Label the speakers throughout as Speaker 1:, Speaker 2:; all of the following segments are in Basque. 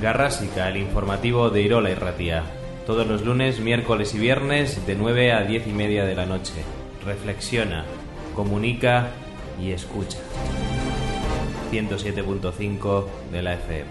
Speaker 1: Garrásica, el informativo de Irola y Ratía. Todos los lunes, miércoles y viernes de 9 a 10 y media de la noche. Reflexiona, comunica y escucha. 107.5 de la FM.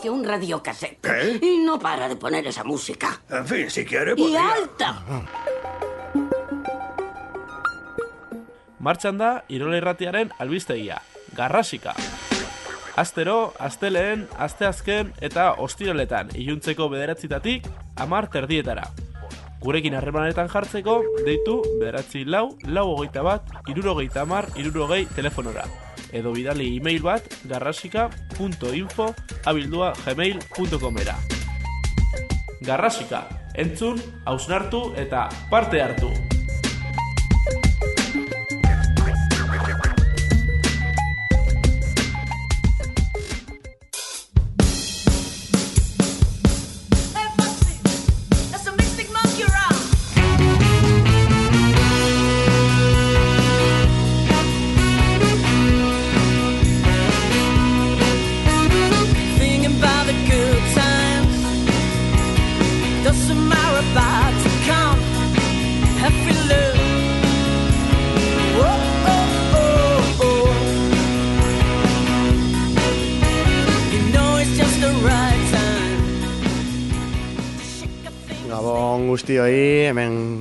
Speaker 2: Agenció un radiocassette.
Speaker 3: ¿Qué?
Speaker 2: Y no para de poner esa música.
Speaker 3: En fin, si quiere,
Speaker 2: ¡Y
Speaker 3: podría...
Speaker 2: alta!
Speaker 4: Martxan da Irola Irratiaren albistegia, Garrasika. Astero, asteleen, asteazken eta ostiraletan iluntzeko bederatzitatik amar terdietara. Gurekin harremanetan jartzeko, deitu bederatzi lau, lau hogeita bat, irurogeita amar, irurogei telefonora. Edo bidali e-mail bat garrasika.info abildua gmail.comera. Garrasika, entzun, hausnartu eta parte hartu!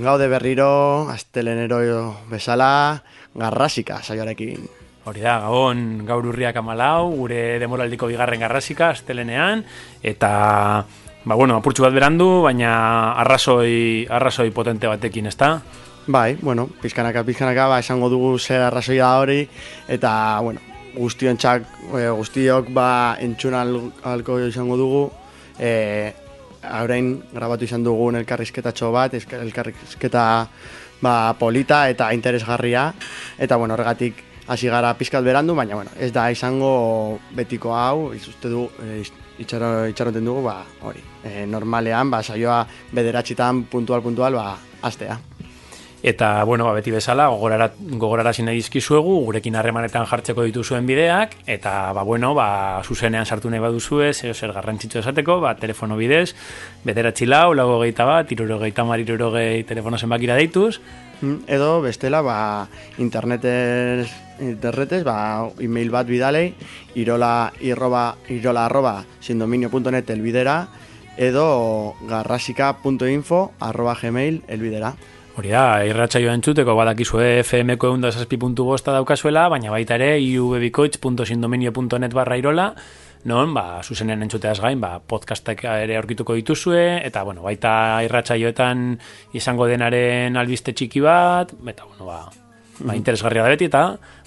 Speaker 5: Gaude berriro, astelenero bezala, garrasika saioarekin.
Speaker 6: Hori da, gabon gaur urriak amalau, gure demoraldiko bigarren garrasika, astelenean, eta, ba, bueno, apurtxu bat berandu, baina arrazoi, arrazoi potente batekin, ezta?
Speaker 5: Bai, bueno, pizkanaka, pizkanaka, ba, esango dugu zer arrazoia da hori, eta, bueno, guztiontxak, e, guztiok, ba, entzun al- alko izango dugu, e, orain grabatu izan dugun elkarrizketatxo bat, elkarrizketa ba, polita eta interesgarria, eta, bueno, horregatik hasi gara pizkat berandu, baina, bueno, ez da izango betiko hau, ez uste du, e, itxaro, itxaroten dugu, ba, hori, e, normalean, ba, saioa bederatxitan puntual-puntual, ba, astea.
Speaker 6: Eta, bueno, ba, beti bezala, gogorara, gogorarazi nahi dizkizuegu, gurekin harremanetan jartzeko dituzuen bideak, eta, ba, bueno, ba, zuzenean sartu nahi baduzue, zeo zer garrantzitsu esateko, ba, telefono bidez, bederatzi lau, lau hogeita bat, irurogeita mar, irurogei telefono zenbakira deituz,
Speaker 5: Mm, Edo bestela ba, internetez, internetez ba, email bat bidalei irola, irroba, irola arroba sindominio.net elbidera edo garrasika.info arroba gmail elbidera.
Speaker 6: Hori da, irratsaio entzuteko badakizue FM-ko egun da zazpi puntu bosta daukazuela, baina baita ere iubebikoitz.sindominio.net barra irola, non, ba, zuzenean entzuteaz gain, ba, podcastak ere aurkituko dituzue, eta, bueno, baita irratsaioetan izango denaren albiste txiki bat, eta, bueno, ba, ba interesgarria da beti, eta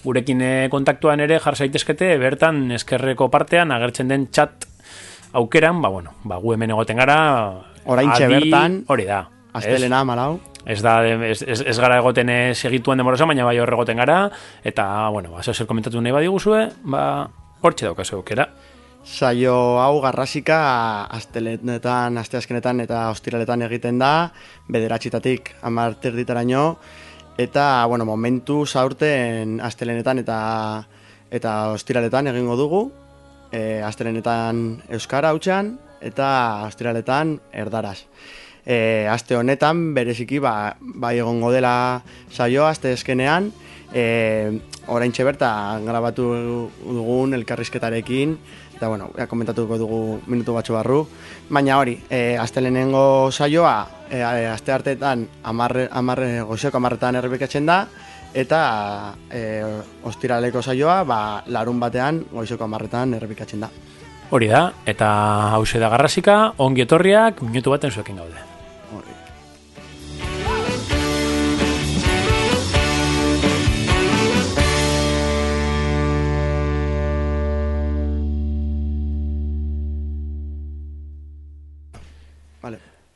Speaker 6: gurekin eh, kontaktuan ere jar zaitezkete, bertan eskerreko partean agertzen den chat aukeran, ba, bueno, ba, gu hemen egoten gara,
Speaker 5: Oraintxe
Speaker 6: adi-
Speaker 5: bertan,
Speaker 6: hori da.
Speaker 5: Astelena, malau.
Speaker 6: Ez da, ez, ez, ez gara egoten eh, segituen demorosa, baina bai hor gara, eta, bueno, ba, zer komentatu nahi badiguzue, ba, hortxe daukazu aukera.
Speaker 5: Saio hau garrasika astelenetan, asteazkenetan eta ostiraletan egiten da, bederatxitatik amar terditaraino, eta, bueno, momentu zaurten astelenetan eta eta ostiraletan egingo dugu, e, astelenetan euskara hautsan eta ostiraletan erdaraz. E, aste honetan bereziki ba, bai egongo dela saioa aste eskenean. E, oraintxe bertan grabatu dugun elkarrizketarekin eta bueno, ja, komentatuko dugu minutu batzu barru. Baina hori, e, astelenengo saioa e, aste hartetan amarre, amarre, goizeko amarretan errepikatzen da eta e, ostiraleko saioa ba, larun batean goizeko amarretan errepikatzen da.
Speaker 6: Hori da, eta hause da garrasika, ongi etorriak, minutu baten zuekin gaude.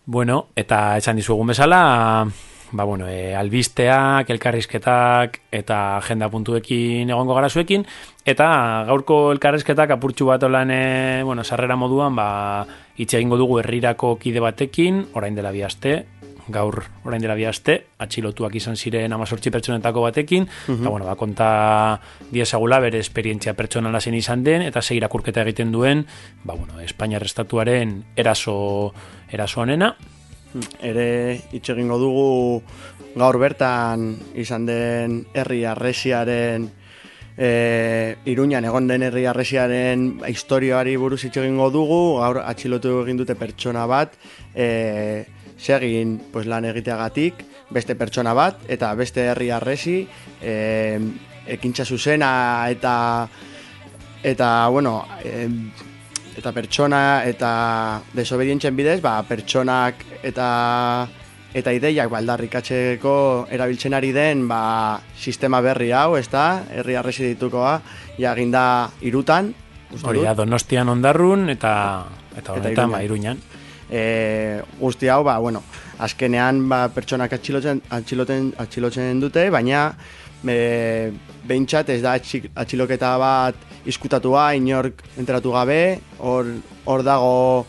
Speaker 6: Bueno, eta esan dizugun bezala, ba bueno, e, albisteak, elkarrizketak eta agenda puntuekin egongo gara zuekin, eta gaurko elkarrizketak apurtxu bat olan, e, bueno, sarrera moduan, ba, hitz egingo dugu herrirako kide batekin, orain dela bi aste, gaur orain dela bi aste, atxilotuak izan ziren amazortzi pertsonetako batekin, eta bueno, ba, konta diezagula bere esperientzia pertsonala zen izan den, eta ze irakurketa egiten duen, ba, bueno, Espainiar estatuaren eraso, eraso honena,
Speaker 5: Ere hitz egingo dugu gaur bertan izan den herri arresiaren e, Iruñan egon den herri arresiaren historioari buruz hitz egingo dugu, gaur atxilotu egin dute pertsona bat, e, segin pues, lan egiteagatik, beste pertsona bat, eta beste herri arresi, e, ekintza zuzena eta eta bueno, e, eta pertsona eta desobedientzen bidez, ba, pertsonak eta eta ideiak ba, aldarrikatzeko erabiltzen ari den ba, sistema berri hau, ez da, herri arresi ditukoa, ja egin da irutan,
Speaker 6: Hori da, Donostian ondarrun eta eta
Speaker 5: Eta
Speaker 6: honetan, ba, Iruñan.
Speaker 5: e, guzti hau, ba, bueno, azkenean ba, pertsonak atxilotzen, atxiloten, atxilotzen dute, baina e, behintzat ez da atxi- atxiloketa bat izkutatua, inork enteratu gabe, hor, hor dago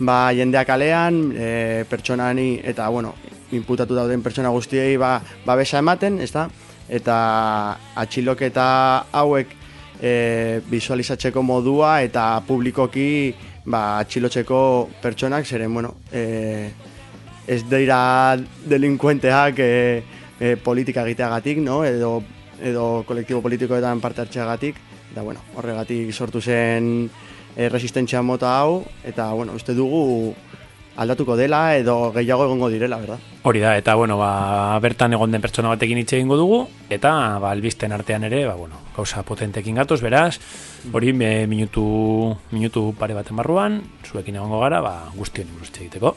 Speaker 5: ba, jendeak kalean, e, pertsonani, eta, bueno, inputatu dauden pertsona guztiei ba, babesa ematen, ez da? Eta atxiloketa hauek e, visualizatzeko modua eta publikoki ba, atxilotzeko pertsonak, zeren, bueno, e, ez dira delinkuenteak e, e, politika egiteagatik, no? edo, edo kolektibo politikoetan parte hartzeagatik, eta bueno, horregatik sortu zen e, resistentzia mota hau, eta bueno, uste dugu aldatuko dela edo gehiago egongo direla, verdad?
Speaker 6: Hori da, eta bueno, ba, bertan egon den pertsona batekin hitz egingo dugu, eta ba, albisten artean ere, ba, bueno, gauza potentekin gatoz, beraz, hori me, minutu, minutu pare baten barruan, zuekin egongo gara, ba, guztion buruz egiteko.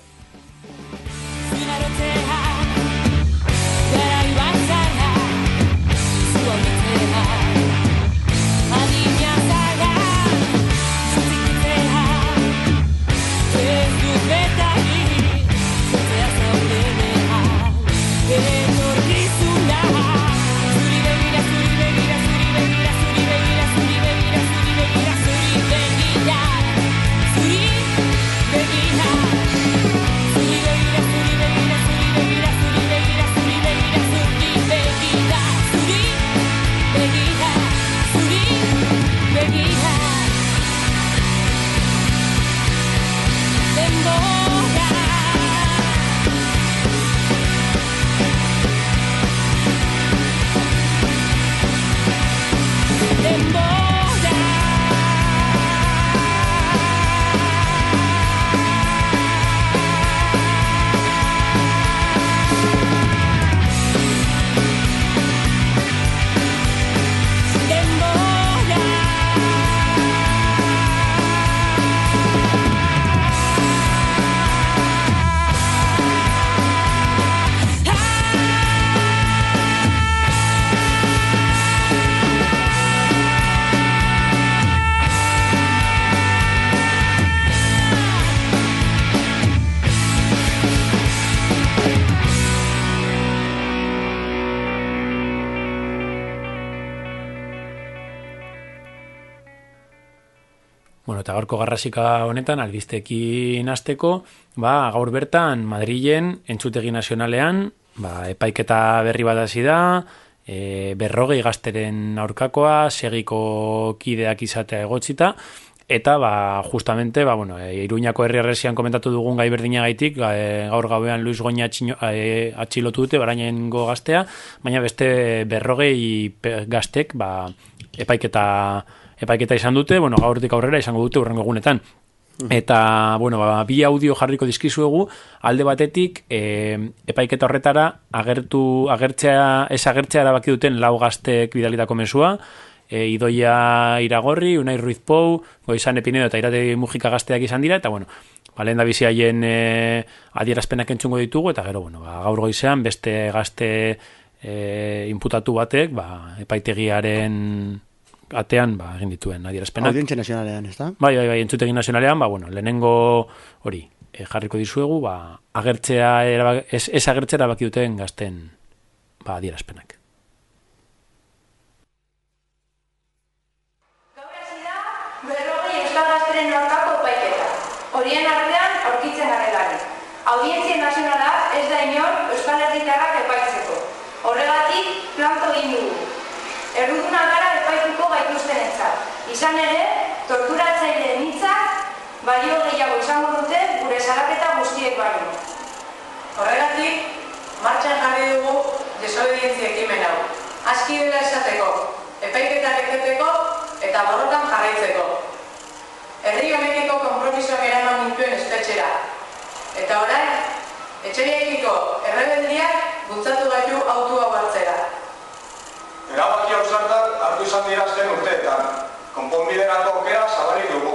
Speaker 6: Gaurko garrasika honetan, albistekin hasteko, ba, gaur bertan, Madrilen, entzutegi nazionalean, ba, epaiketa berri bat hasi da, e, berrogei gazteren aurkakoa, segiko kideak izatea egotzita, eta ba, justamente, ba, bueno, e, Iruñako herri arresian komentatu dugun gai berdinagaitik, e, gaur gauean Luis Goña atxino, e, atxilotu dute, barainengo gaztea, baina beste berrogei gaztek, ba, epaiketa, epaiketa izan dute, bueno, gaurtik aurrera izango dute urrengo egunetan. Eta, bueno, ba, bi audio jarriko dizkizuegu, alde batetik, e, epaiketa horretara, agertu, agertzea, ez agertzea erabaki duten lau gaztek bidalitako mesua, e, Idoia Iragorri, Unai Ruiz Pou, Goizan Epinedo eta Irate Mujika gazteak izan dira, eta bueno, ba, lehen da bizi haien e, adierazpenak entzungo ditugu, eta gero, bueno, ba, gaur goizean beste gazte e, inputatu batek, ba, epaitegiaren atean, ba, egin dituen adierazpenak.
Speaker 5: Audientzia nazionalean, ez da?
Speaker 6: Bai, bai, bai, entzutegi nazionalean, ba, bueno, lehenengo hori, e, jarriko dizuegu, ba, agertzea, erabak, ez, ez agertzea erabaki duten gazten, ba, adierazpenak.
Speaker 3: Horien artean aurkitzen garelarik. Audientzia nazionala ez da inor euskal herritarrak epaitzeko. Horregatik planto egin dugu. Erruduna gara. Izan ere, torturatzaileen hitzak balio gehiago izango dute gure salaketa guztiek baino.
Speaker 7: Horregatik, martxan jarri dugu desobedientzia ekimen hau. Aski dela esateko, epaiketa beketeko eta borrokan jarraitzeko. Herri honekiko konpromisoak eraman gintuen espetxera. Eta orain, etxeriekiko errebeldiak bultzatu gaitu autu hau hartzera.
Speaker 8: Erabaki ausartak hartu izan dira azken urteetan. Konponbiderako aukera zabalik dugu.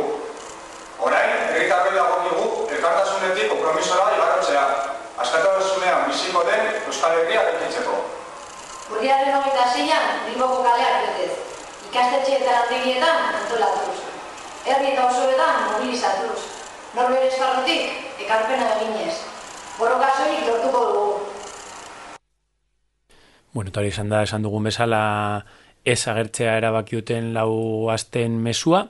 Speaker 8: Orain, herritarrei dagokigu elkartasunetik konpromisora igarotzea. Askatasunean biziko den Euskal Herria ekitzeko.
Speaker 3: Urriaren hogeita zeian, Bilboko kaleak betez. Ikastetxe eta lantegietan antolatuz. Herri eta osoetan mobilizatuz. Norbere esparrutik, ekarpena eginez. Borroka soilik lortuko dugu.
Speaker 6: Bueno, eta hori esan da, esan dugun bezala ez agertzea erabaki duten lau asten mesua,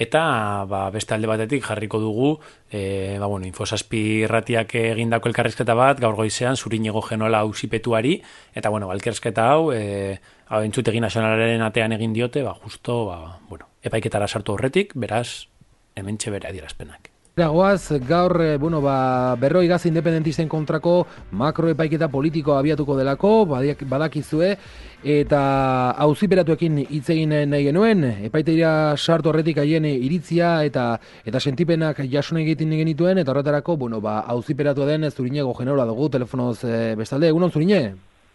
Speaker 6: eta ba, beste alde batetik jarriko dugu, e, ba, bueno, infosazpi irratiak egindako elkarrezketa bat, gaur goizean, zurinego genola ausipetuari, eta bueno, ba, elkarrezketa hau, e, hau entzutegi nazionalaren atean egin diote, ba, justo, ba, bueno, epaiketara sartu horretik, beraz, hemen bere adierazpenak.
Speaker 9: Goaz, gaur, eh, bueno, ba, berroi gaz independentisten kontrako makroepaiketa politikoa abiatuko delako, badakizue, eta auziperatuekin hitz egin nahi genuen, epaitegira sartu horretik haien iritzia eta eta sentipenak jasun egiten genituen, eta horretarako, bueno, ba, auziperatua den zurinego genola dugu, telefonoz e, bestalde, egunon zurine?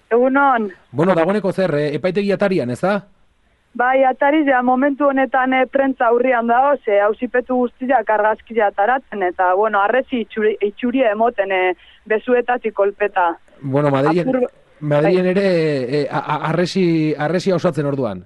Speaker 10: Egunon,
Speaker 9: Bueno, dagoeneko zer, eh, epaitegi atarian, ez da?
Speaker 10: bai atari ja momentu honetan e, prentza aurrian dago, ze hausipetu guztiak argazkia ataratzen, eta, bueno, arrezi itxuri, itxuria emoten e, bezuetatik kolpeta.
Speaker 9: Bueno, Madrilen,
Speaker 10: Apur-
Speaker 9: Madrilen ere eh, a- a- arresi, arresi osatzen orduan.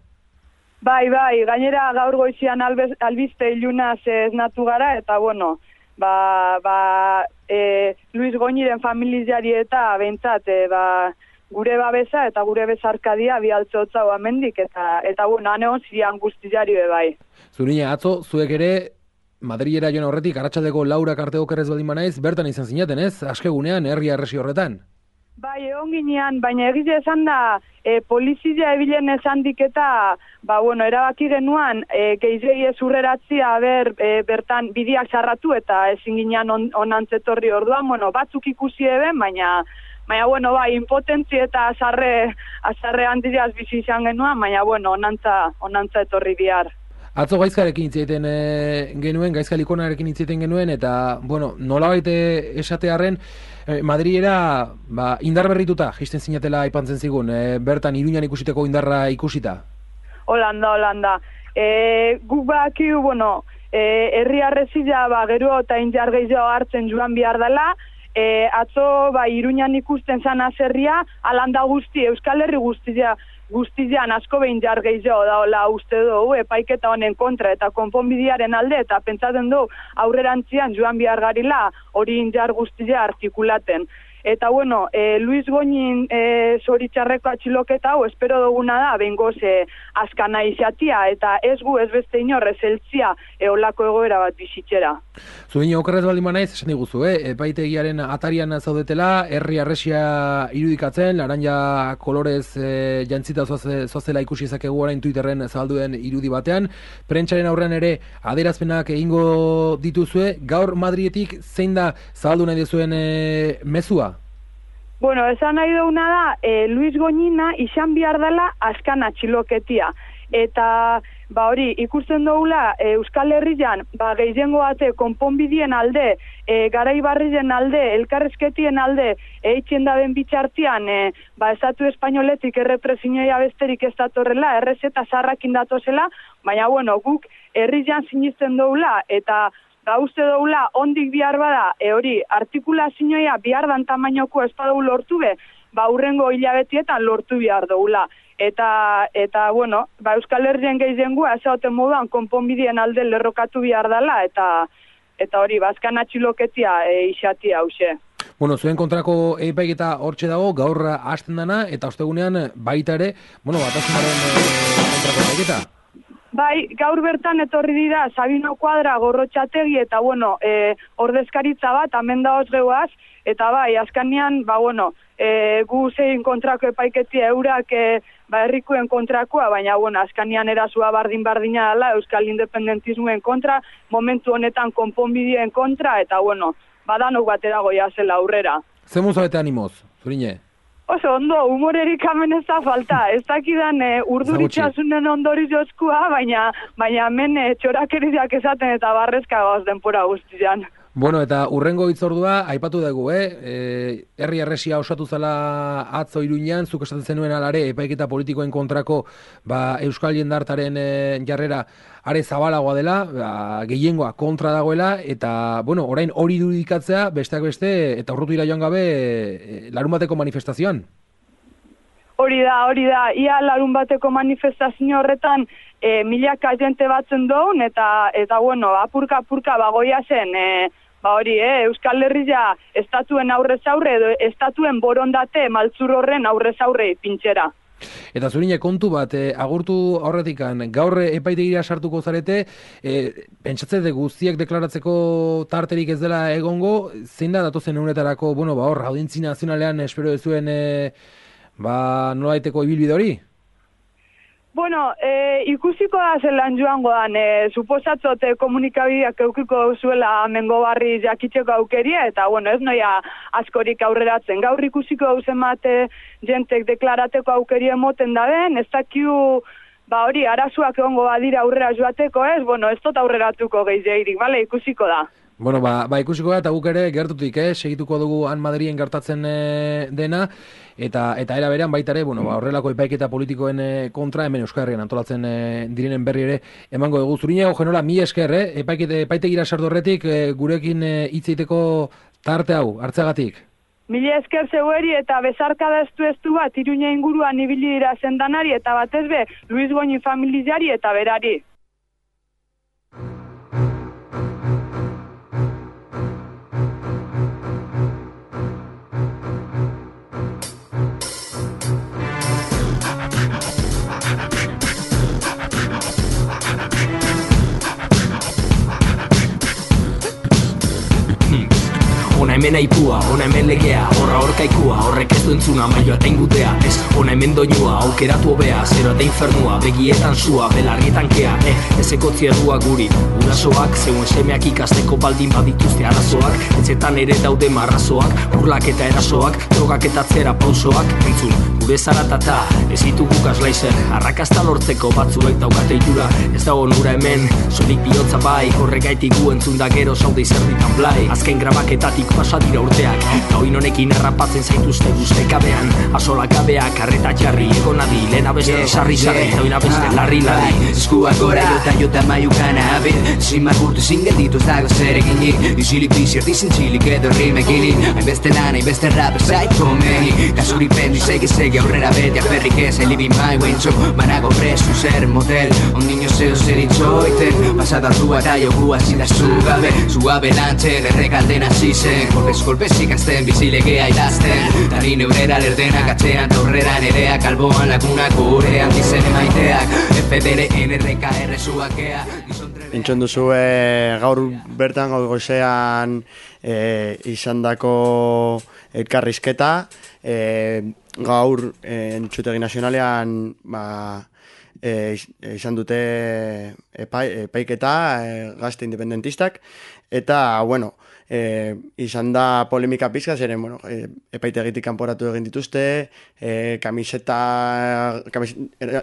Speaker 10: Bai, bai, gainera gaur goizian albez, albiste ilunaz ez natu gara, eta, bueno, ba, ba, e, Luis Goñiren familiari eta bentsat, e, ba, gure babesa eta gure bezarkadia bialtze hotza amendik, eta, eta, bueno, ane hon zirian guztiari be bai.
Speaker 9: Zurina, atzo, zuek ere, Madrilera joan horretik, arratsaldeko laura kartego kerrez baldin banaiz, bertan izan zinaten, ez? Askegunean, herri arresi horretan.
Speaker 10: Bai, egon ginean, baina egize esan da, e, polizia ebilen esan diketa, ba, bueno, erabaki genuan, e, geizei ez urreratzia, ber, e, bertan bidiak sarratu eta ezin ginean on, onantzetorri orduan, bueno, batzuk ikusi eben, baina, baina, bueno, bai, impotentzi eta azarre, azarre handiaz bizi izan genuan, baina, bueno, onantza, onantza etorri bihar.
Speaker 9: Atzo gaizkarekin hitz egiten e, genuen, gaizkalikonarekin hitz egiten genuen, eta, bueno, nolabait eh, esatearren, e, Madrilera, ba, indar berrituta, jisten zinatela aipantzen zigun, e, bertan iruñan ikusiteko indarra ikusita.
Speaker 10: Holanda, Holanda. E, guk bakiu, bueno, e, herri arrezila, ba, gero eta injar gehiago hartzen joan behar dela, e, atzo, ba, iruñan ikusten zan azerria, alanda guzti, Euskal Herri guztia, guztian asko behin jar gehiago daola uste dugu, epaiketa honen kontra eta konponbidearen alde, eta pentsatzen du aurrerantzian joan behar garila hori injar guztia artikulaten. Eta bueno, e, Luis Goñin e, zoritxarreko atxiloketa hau, espero duguna da, bengoz e, askana izatia, eta ez gu ez beste inorrez eltzia eolako egoera bat bizitzera.
Speaker 9: Zuin okerrez baldin banaiz, esan diguzu, eh? epaitegiaren atarian zaudetela, herri arresia irudikatzen, laranja kolorez e, jantzita zoaze, zoazela ikusi ezakegu orain Twitterren zabalduen irudi batean, prentsaren aurrean ere adierazpenak egingo dituzue, gaur Madrietik zein da zabaldu nahi duzuen e, mezua?
Speaker 10: Bueno, esan nahi duguna da, e, Luis Goñina izan behar dela askan atxiloketia. Eta, ba hori, ikusten dugula e, Euskal Herrian, ba gehiengo bate konponbidien alde, e, garaibarrien alde, elkarrezketien alde, eitzen da ben bitxartian, e, ba estatu espainoletik errepresioia besterik ez datorrela, errezeta zarrakin datozela, baina bueno, guk herrian sinisten dugula, eta Ba, uste doula, ondik bihar bada, e hori, artikulazioa bihar dan tamainoko espadau lortu be, ba, urrengo hilabetietan lortu bihar doula. Eta, eta bueno, ba, Euskal Herrien gehiengua, ezaoten moduan, konponbidien alde lerrokatu bihar dela, eta, eta hori, bazkan atxiloketia e, isatia hause.
Speaker 9: Bueno, zuen kontrako epaiketa hortxe dago, gaur hasten dana, eta ostegunean baita ere, bueno, batasunaren e, kontrako epaiketa.
Speaker 10: Bai, gaur bertan etorri dira Sabino Kuadra gorrotxategi eta bueno, e, ordezkaritza bat, amen da geuaz, eta bai, azkanean, ba bueno, e, gu zein kontrako epaiketia eurak e, ba, herrikuen kontrakoa, baina bueno, azkanean erasua bardin-bardina dela, Euskal Independentismoen kontra, momentu honetan konponbidien kontra, eta bueno, badanok batera goia zela aurrera.
Speaker 9: Zer muzabete animoz, zurine?
Speaker 10: Oso, ondo, humorerik hemen ez da falta. Ez dakidan e, urduritxasunen ondori jozkua, baina, baina hemen e, txorakeriak esaten eta barrezka gauz denpora guztian.
Speaker 9: Bueno, eta urrengo hitzordua aipatu dugu, eh? E, herri arresia osatu zela atzo iruñan, zuk esaten zenuen alare, epaiketa politikoen kontrako ba, Euskal Jendartaren e, jarrera are zabalagoa dela, ba, gehiengoa kontra dagoela, eta, bueno, orain hori dudikatzea, besteak beste, eta urrutu ira joan gabe, e, larun bateko manifestazioan.
Speaker 10: Hori da, hori da, ia larun bateko manifestazio horretan e, milaka jente batzen doun, eta, eta bueno, apurka-apurka bagoia zen, e, ba hori, eh, Euskal Herria estatuen aurrez aurre, edo estatuen borondate maltzur horren aurrez aurre pintxera.
Speaker 9: Eta zurine kontu bat, e, agurtu horretikan, gaur epaitegira sartuko zarete, e, pentsatze de guztiak deklaratzeko tarterik ez dela egongo, zein da datozen egunetarako, bueno, ba hor, audientzi nazionalean espero dezuen, e, ba, nolaiteko ibilbide hori?
Speaker 10: Bueno, e, ikusiko da zelan joango dan, e, suposatzote komunikabideak eukiko zuela mengo barri jakitzeko aukeria, eta bueno, ez noia askorik aurreratzen. Gaur ikusiko hau mate jentek deklarateko aukeria emoten da den, ez dakiu, ba hori, arazuak egongo badira aurrera joateko, ez? Bueno, ez tot aurreratuko gehiagirik, bale, ikusiko da.
Speaker 9: Bueno, ba, ba ikusiko da, eta guk ere gertutik, eh? segituko dugu han Madrien gertatzen e, dena, eta eta era berean baita ere, bueno, ba, horrelako epaiketa politikoen e, kontra, hemen Euskal Herrian antolatzen e, direnen berri ere, emango dugu zurina, genola, mi esker, eh? epaikete, epaitegira sardorretik, e, gurekin hitzeiteko tarte hau, hartzagatik.
Speaker 10: Mila esker zeueri eta bezarka da estu estu bat, iruña inguruan ibili dira zendanari eta batez be, Luis Goñi familiari eta berari.
Speaker 11: Hemen aipua, ona hemen legea, horra horkaikua, horrek ez du entzuna, maioa eta ingutea. Ez, ona hemen doinua, aukeratu obea, zero eta infernua, begietan sua, belarrietan kea. Eh, ez ekotzia dua guri, urasoak, zeuen semeak ikasteko baldin badituzte arazoak. Etzetan ere daude marrazoak, burlak eta erasoak, drogak eta zera pausoak Entzun, gure zaratata, ez ditugu kaslaizer, arrakasta lortzeko batzuek daukate itura Ez dago nura hemen, solik bihotza bai, horregaitik gu entzun da gero saude izerditan blai. Azken grabaketatik pasa dira urteak Eta oin honekin errapatzen zaituzte guzte kabean. Asola kabeak, arreta jarri, egon adi Lena beste sarri sarri, eta oina beste larri larri.
Speaker 12: Eskuak gora, jota jota maiukana abit Sin margurtu sin gelditu ez dago zer eginik. Izilik bizert izin txilik edo rimekin. Hainbeste lan, hainbeste rap ez zait komeni. Kasuri pendi sege aurrera beti alferrik ez Elibin bai guentxo, manago presu zer motel On niño zeo zer itxoiten. Pasada zua eta jokua zidazu gabe. Zuabe lantzen errekalden hasi zen. Kolpez kolpez ikasten bizilegea idazten. Tari neurera lerdenak atzean torrera nereak Alboan lagunak gurean dizen emaiteak. FDN RKR zuakea
Speaker 5: Entzun duzu e, gaur bertan gaur goizean e, izandako elkarrizketa e, gaur e, entzutegi nazionalean ba, e, iz- izan dute epai, epaiketa e, gazte independentistak. Eta bueno e, izan da polemika pizka zeren bueno, e, epaitegitik kanporatu egin dituzte e, kamiseta kamis,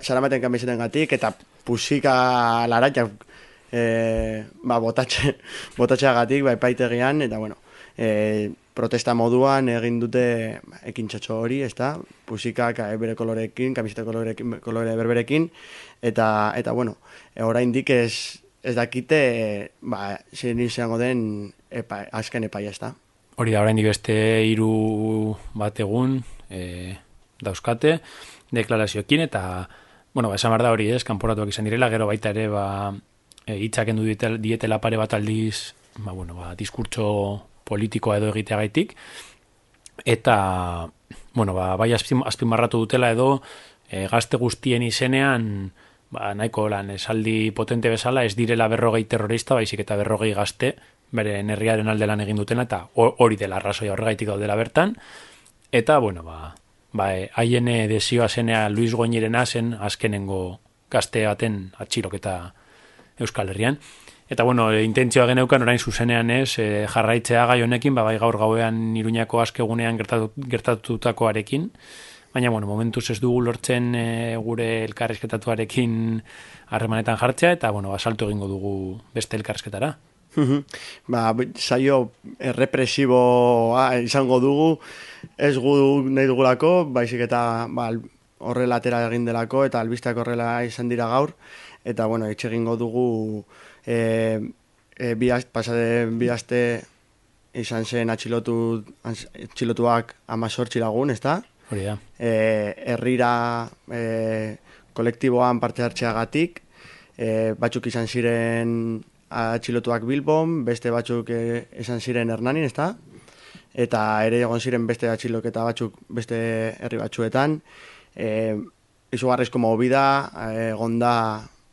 Speaker 5: saramaten kamiseten gatik eta pusika laraiak e, ba, botatxe, botatxeagatik ba, epaitegian, eta bueno, e, protesta moduan egin dute ba, ekintxatxo hori, ezta? Pusikak e, bere kolorekin, kamiseta kolorekin, kolore berberekin, eta, eta bueno, e, oraindik ez, ez dakite, e, ba, zein izango den epa, azken epaia, ezta?
Speaker 6: Hori da, oraindik beste hiru bat egun e, dauzkate deklarazioekin eta bueno, ba, esan behar da hori ez, kanporatuak izan direla, gero baita ere ba, e, hitzak endu ditel, dietela pare bat aldiz ba, bueno, ba, diskurtso politikoa edo egiteagaitik eta bueno, ba, bai azpim, azpimarratu dutela edo e, gazte guztien izenean ba, nahiko lan esaldi potente bezala ez direla berrogei terrorista, baizik eta berrogei gazte bere herriaren alde lan egin dutena eta ho- hori dela arrazoia horregaitik daudela bertan. Eta bueno ba ba e, haien desioa zenea Luis Goñirena zen azkenengo gazte baten atxiloketa Euskal Herrian eta bueno intentzioa geneukan orain zuzenean ez e, jarraitzea gai honekin ba bai gaur gauean Iruñako askegunean gertatu, gertatutakoarekin. Baina bueno momentuz ez dugu lortzen e, gure elkarrizketatuarekin harremanetan jartzea eta bueno salto egingo dugu beste elkarrizketara.
Speaker 5: Mhm. ba, saio errepresiboa izango dugu, ez gu nahi dugulako, baizik eta ba, horrela atera egin delako, eta albisteak horrela izan dira gaur, eta bueno, etxe egingo dugu e, e, bi az- pasade bi aste izan zen atxilotu, atxilotuak amazortzi lagun, ezta?
Speaker 6: Hori da.
Speaker 5: e, herrira e, kolektiboan parte hartzeagatik, e, batzuk izan ziren atxilotuak Bilbon, beste batzuk e, izan ziren Hernanin, ezta? Eta ere egon ziren beste atxiloketa batzuk beste herri batzuetan. E, izugarrizko movida, e, egon da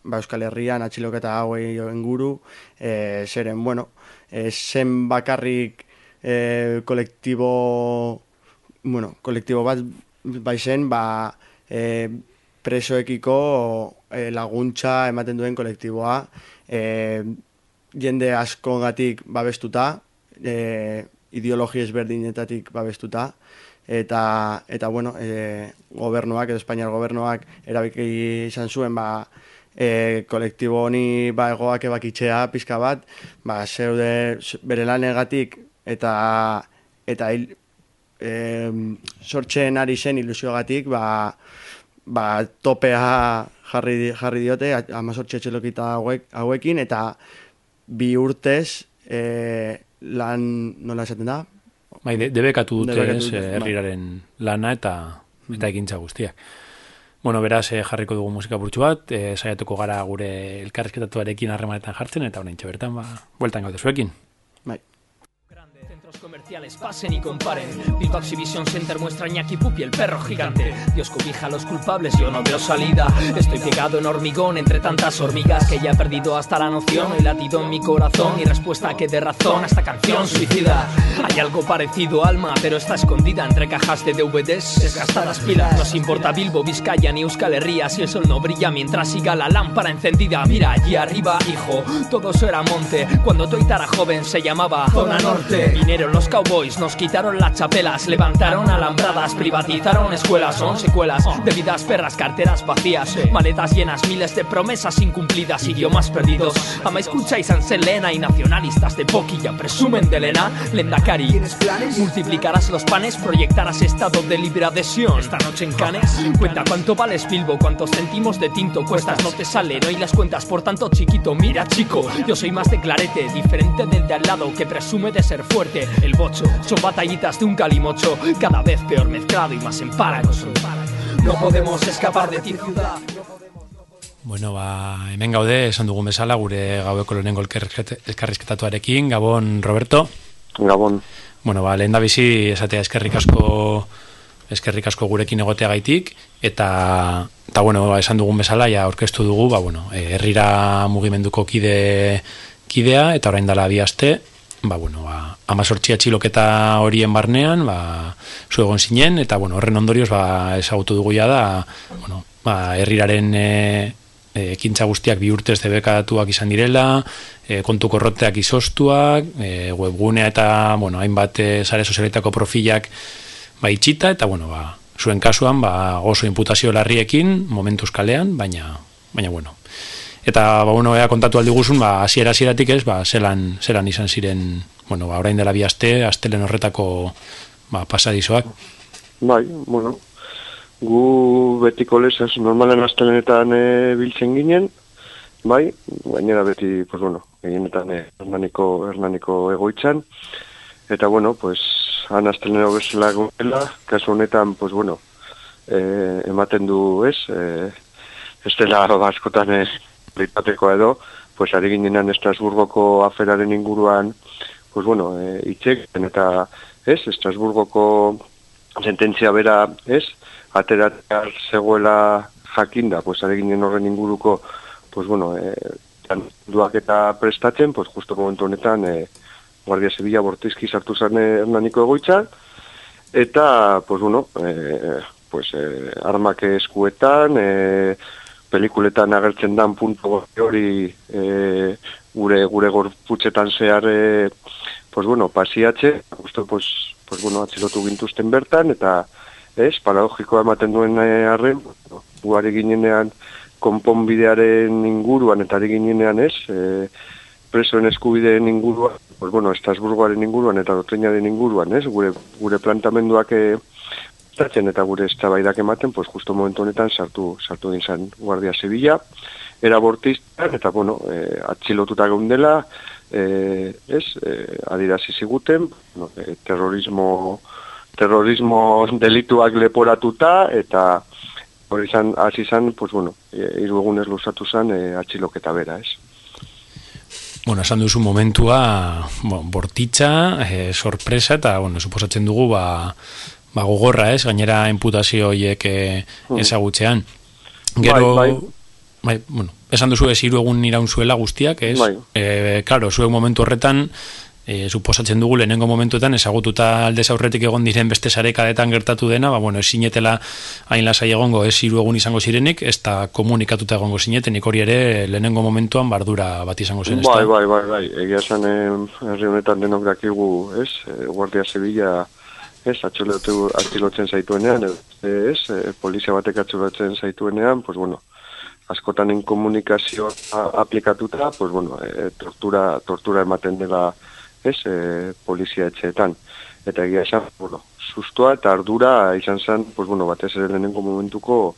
Speaker 5: ba, Euskal Herrian atxiloketa hauei inguru, e, zeren, bueno, e, zen bakarrik e, kolektibo bueno, kolektibo bat bai zen, ba, e, presoekiko e, laguntza ematen duen kolektiboa, e, jende askogatik babestuta, e, ideologi ezberdinetatik babestuta, eta, eta bueno, e, gobernuak, edo Espainiar gobernuak erabiki izan zuen, ba, e, kolektibo honi ba, egoak ebakitzea pizka bat, ba, zeude bere lanegatik eta eta hil, e, sortzen ari zen ilusiogatik, ba, ba, topea jarri, jarri diote, amazortxe etxelokita hauek, hauekin, eta bi urtez e, lan, nola esaten da?
Speaker 6: Bai, de, debekatu dute
Speaker 5: bai.
Speaker 6: herriraren lana eta eta ekintza guztiak. Bueno, beraz, eh, jarriko dugu musika burtsu bat, eh, saiatuko gara gure elkarrizketatuarekin harremanetan jartzen, eta orain bertan, ba, bueltan gaude zuekin.
Speaker 11: Centros comerciales pasen y comparen. Bilbao Exhibition Center muestra a Iñaki Pupi, el perro gigante. Dios cobija a los culpables, yo no veo salida. Estoy pegado en hormigón entre tantas hormigas que ya he perdido hasta la noción. He latido en mi corazón y respuesta que de razón a esta canción suicida. Hay algo parecido alma, pero está escondida entre cajas de DVDs, desgastadas pilas. Nos importa Bilbo, Vizcaya ni Euskal Herria si el sol no brilla mientras siga la lámpara encendida. Mira allí arriba, hijo, todo eso era monte. Cuando Toita era joven se llamaba Zona Norte. Vinieron los cowboys, nos quitaron las chapelas, levantaron alambradas, privatizaron escuelas, son secuelas de vidas perras, carteras vacías, maletas llenas, miles de promesas incumplidas, idiomas perdidos. Ama escucha y San Selena y nacionalistas de Boquilla presumen de Elena, Lendakari. Multiplicarás los panes, proyectarás estado de libre adhesión. Esta noche en Canes, cuenta cuánto vales Bilbo, cuántos centimos de tinto cuestas, no te sale, no las cuentas, por tanto chiquito, mira chico, yo soy más de clarete, diferente del de al lado que presume de ser fuerte. El bocho son batallitas de un calimocho, cada vez peor mezclado y más empárago.
Speaker 13: No podemos escapar de ti ciudad
Speaker 6: Bueno, ba, hemen gaude, esan dugun bezala, gure gaueko lehenengo elkarrizket- elkarrizketatuarekin, Gabon, Roberto.
Speaker 14: Gabon.
Speaker 6: Bueno, ba, lehen da bizi, esatea eskerrik asko, eskerrik asko gurekin egoteagaitik, eta, eta bueno, ba, esan dugun bezala, ja, orkestu dugu, ba, bueno, eh, herrira mugimenduko kide, kidea, eta orain dela bi aste, ba, bueno, ba, amazortzi atxiloketa horien barnean, ba, zu egon zinen, eta, bueno, horren ondorioz, ba, ezagutu dugu ja da, bueno, ba, herriraren e, e, ekintza guztiak bi urtez debekatuak izan direla, e, kontu korroteak izostuak, e, webgunea eta, bueno, hainbat e, sare sozialetako profilak ba, itxita, eta, bueno, ba, zuen kasuan, ba, oso imputazio larriekin, momentuz kalean, baina, baina, bueno, Eta, ba, bueno, ea kontatu aldi guzun, ba, asiera ez, ba, zelan, zelan izan ziren, bueno, ba, orain dela bi aste, astelen horretako, ba, pasadizoak.
Speaker 14: Bai, bueno, gu betiko lezaz normalen astelenetan e, biltzen ginen, bai, gainera beti, pues bueno, gehienetan e, hernaniko, hernaniko egoitzan, eta bueno, pues, han astelenero bezala gela, kasu honetan, pues bueno, e, ematen du, ez, e, ez dela askotan e, pripatekoa edo, pues ari ginenan Estrasburgoko aferaren inguruan, pues bueno, e, itxeken eta, ez, Estrasburgoko sententzia bera, ez, ateratzea zegoela jakinda, pues ari ginen horren inguruko, pues bueno, e, duak eta prestatzen, pues justo momentu honetan, e, Guardia Sevilla bortizki sartu zen hernaniko egoitza, eta, pues bueno, e, pues, e, armak eskuetan, e, pelikuletan agertzen dan punto hori e, gure gure gorputzetan zehar e, pues bueno, pasiatxe, justo pues, pues bueno, atzilotu gintuzten bertan, eta ez, paradogikoa ematen duen e, arren, guari ginenean konponbidearen inguruan, eta ari ginenean ez, e, presoen eskubideen inguruan, pues bueno, Estrasburgoaren inguruan eta doktrinaren inguruan, ez, gure, gure plantamenduak e, Zatzen eta gure eztabaidak ematen, pues justo momentu honetan sartu sartu egin zen Guardia Sevilla, era bortiztan, eta bueno, e, atxilotuta geundela, e, ez, e, adirazi ziguten, no, e, terrorismo, terrorismo delituak leporatuta, eta hori izan, hasi izan, pues bueno, hiru egunez luzatu zen e, atxiloketa bera, ez.
Speaker 6: Bueno, esan duzu momentua, bueno, bortitza, e, sorpresa, eta, bueno, suposatzen dugu, ba, ba gogorra, ez? Gainera imputazio horiek e, ezagutzean. Gero,
Speaker 14: Bai, bai.
Speaker 6: bai, bueno, esan duzu ez hiru egun iraun zuela guztiak, ez?
Speaker 14: Bai.
Speaker 6: E, claro, zuek momentu horretan, e, suposatzen dugu lehenengo momentuetan ezagututa aldez aurretik egon diren beste sarekadetan gertatu dena, ba, bueno, ez sinetela hain lasai egongo ez hiru egun izango zirenik, ez da komunikatuta egongo sinetenik hori ere lehenengo momentuan bardura bat izango zen, ez
Speaker 14: Bai, bai, bai, bai, egia esan herri honetan denok dakigu, ez, Guardia Sevilla, ez, atxilotu, atxilotzen zaituenean, ez, eh, polizia batek atxilotzen zaituenean, pues bueno, askotan en komunikazio aplikatuta, pues bueno, eh, tortura, tortura ematen dela, ez, eh, polizia etxeetan. Eta egia esan, bueno, sustoa eta ardura izan zen, pues bueno, batez ere lehenengo momentuko,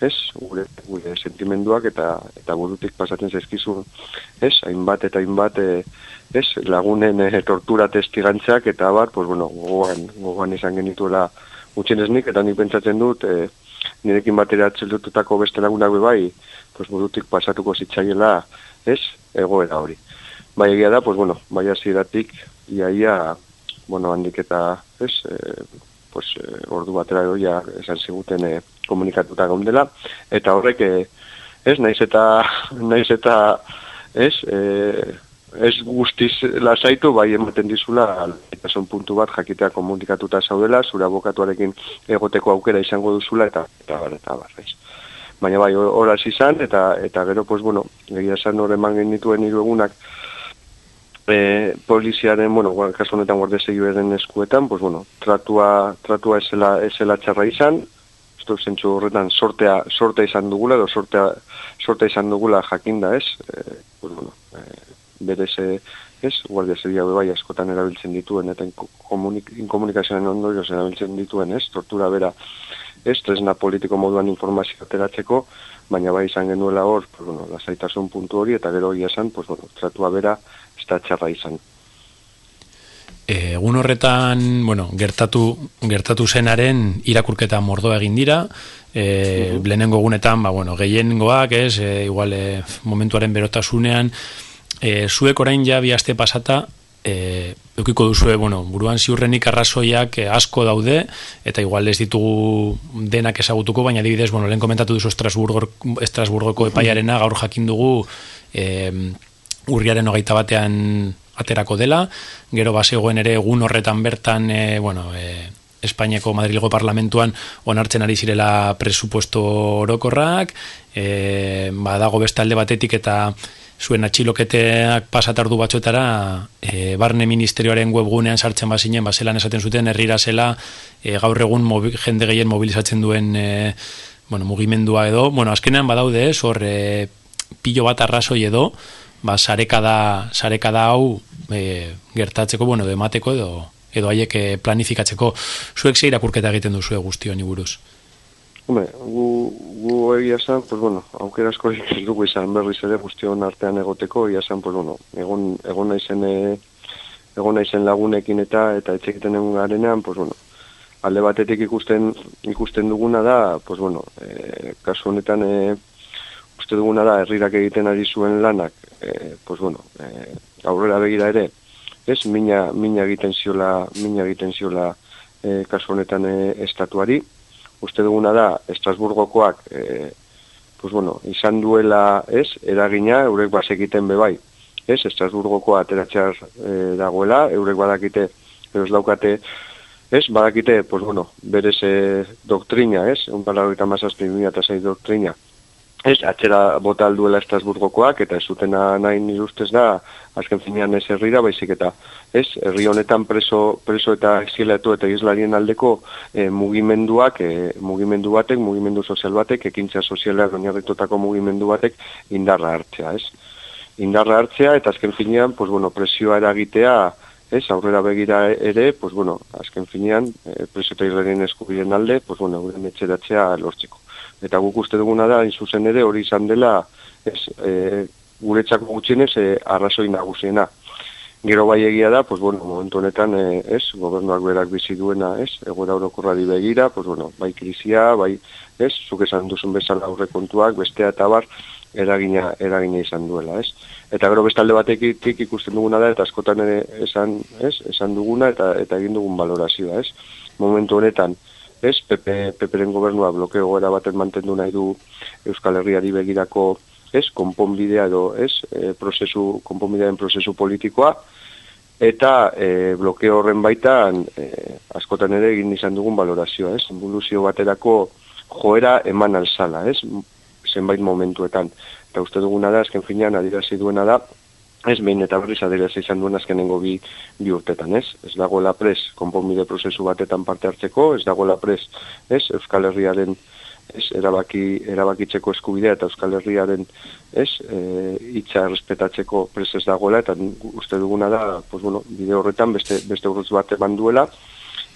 Speaker 14: ez, gure, gure sentimenduak eta eta burutik pasatzen zaizkizun, ez, hainbat eta hainbat, e, ez, lagunen e, tortura testigantzak eta bat, pues bueno, gogoan, gogoan izan genituela gutxienez nik, eta nik pentsatzen dut, e, nirekin batera atzeldututako beste lagunak bai, pues burutik pasatuko zitzaiela, ez, egoera hori. Bai egia da, pues bueno, bai hasieratik iaia, bueno, handik eta, ez, e, pues, ordu batera ja esan ziguten e, komunikatuta gaundela, eta horrek, e, ez, naiz eta, naiz eta, ez, e, ez guztiz lasaitu, bai ematen dizula, eta son puntu bat jakitea komunikatuta zaudela, zure abokatuarekin egoteko aukera izango duzula, eta, eta bar, eta bar. Baina bai, horaz izan, eta, eta gero, pues bueno, egia esan hor eman genituen hiru egunak, e, poliziaren, bueno, kasu honetan guardia segiberen eskuetan, pues bueno, tratua, tratua esela, esela txarra izan, du zentsu horretan sortea, sortea izan dugula, edo sortea, sortea izan dugula jakinda, ez? E, pues bueno, e, berez, ez? Guardia segia bai askotan erabiltzen dituen, eta inko- komunik, inkomunikazioaren ondorioz erabiltzen dituen, ez? Tortura bera, ez? Tresna politiko moduan informazio ateratzeko, baina bai izan genuela hor, pues bueno, lasaitasun puntu hori, eta gero egia esan, pues bueno, tratua bera, ez da txarra izan.
Speaker 6: Egun horretan, bueno, gertatu, gertatu zenaren irakurketa mordoa egin dira, e, lehenengo egunetan, ba, bueno, gehiengoak, ez, e, igual, e, momentuaren berotasunean, e, zuek orain ja bi aste pasata, e, eukiko duzue, bueno, buruan ziurrenik arrazoiak e, asko daude, eta igual ez ditugu denak ezagutuko, baina adibidez, bueno, lehen komentatu duzu Estrasburgo, Estrasburgoko epaiarena, gaur jakin dugu, e, urriaren hogeita batean aterako dela, gero basegoen ere egun horretan bertan, e, bueno, e, Espainiako Madrilgo Parlamentuan onartzen ari zirela presupuesto orokorrak, e, badago beste alde batetik eta zuen atxiloketeak pasatardu batzuetara e, barne ministerioaren webgunean sartzen bazinen, bazelan esaten zuten herrira zela e, gaur egun mobi, jende gehien mobilizatzen duen e, bueno, mugimendua edo, bueno, azkenean badaude ez, hor e, pilo bat arrazoi edo, ba, sarekada, sarekada hau e, gertatzeko, bueno, emateko edo edo haiek eh, planifikatzeko zuek ze irakurketa egiten duzu guzti honi buruz.
Speaker 14: Hombre, gu, gu egia esan, pues bueno, aukera askorik ez dugu izan berriz ere guztion artean egoteko, egia esan, pues bueno, egon, egon naizen, e, egon naizen lagunekin eta eta etxekiten egun garenean, pues bueno, alde batetik ikusten ikusten duguna da, pues bueno, e, kasu honetan e, uste duguna da herrirak egiten ari zuen lanak, e, pues bueno, e, aurrera begira ere, ez, mina, mina egiten ziola, mina egiten ziola e, kasu honetan e, estatuari, uste duguna da Estrasburgokoak e, pues bueno, izan duela ez, eragina, eurek bazekiten bebai, ez, Estrasburgokoa ateratxar e, dagoela, eurek badakite, eros daukate, ez, badakite, pues bueno, berez e, doktrina, ez, un paralogita mazazpin eta zei doktrina, ez, atxera bota alduela Estrasburgokoak, eta ez zutena nahi nire ustez da, azken finean ez herrira, baizik eta, ez, herri honetan preso, preso eta exiliatu eta islarien aldeko e, mugimenduak, e, mugimendu batek, mugimendu sozial batek, ekintza sozialak oinarritutako mugimendu batek indarra hartzea, ez. Indarra hartzea eta azken finean, pues bueno, presioa eragitea, ez, aurrera begira ere, pues bueno, azken finean, e, preso eta islarien eskubiden alde, pues bueno, euren etxeratzea lortzeko. Eta guk uste duguna da, inzuzen ere, hori izan dela, ez, e, guretzako gutxienez, e, arrazoi nagusiena. Gero bai egia da, pues bueno, momentu honetan, e, ez, gobernuak berak bizi duena, ez, egoera orokorrari begira, pues bueno, bai krisia, bai, ez, zuk esan duzun bezala aurrekontuak, bestea eta bar, eragina, eragina izan duela, ez. Eta gero bestalde batekitik ikusten duguna da, eta askotan ere esan, ez, esan duguna, eta eta egin dugun valorazioa, ez. Momentu honetan, ez, PP, PPren gobernua blokeo goera baten mantendu nahi du Euskal Herriari begirako, ez, konponbidea edo, ez, e, prozesu, konponbidearen prozesu politikoa, eta e, blokeo horren baitan e, askotan ere egin izan dugun valorazioa, ez? Involuzio baterako joera eman alzala, ez? Zenbait momentuetan. Eta uste duguna da, azken finean, adirazi duena da, ez behin eta berriz adirazi izan duen azkenengo bi, bi urtetan, ez? Ez dagoela pres, konponbide prozesu batetan parte hartzeko, ez dagoela pres, ez? Euskal Herriaren ez, erabaki, erabakitzeko eskubidea eta Euskal Herriaren ez, e, hitza errespetatzeko presez dagoela, eta uste duguna da, pues, bueno, bide horretan beste, beste urrutz bat eman duela,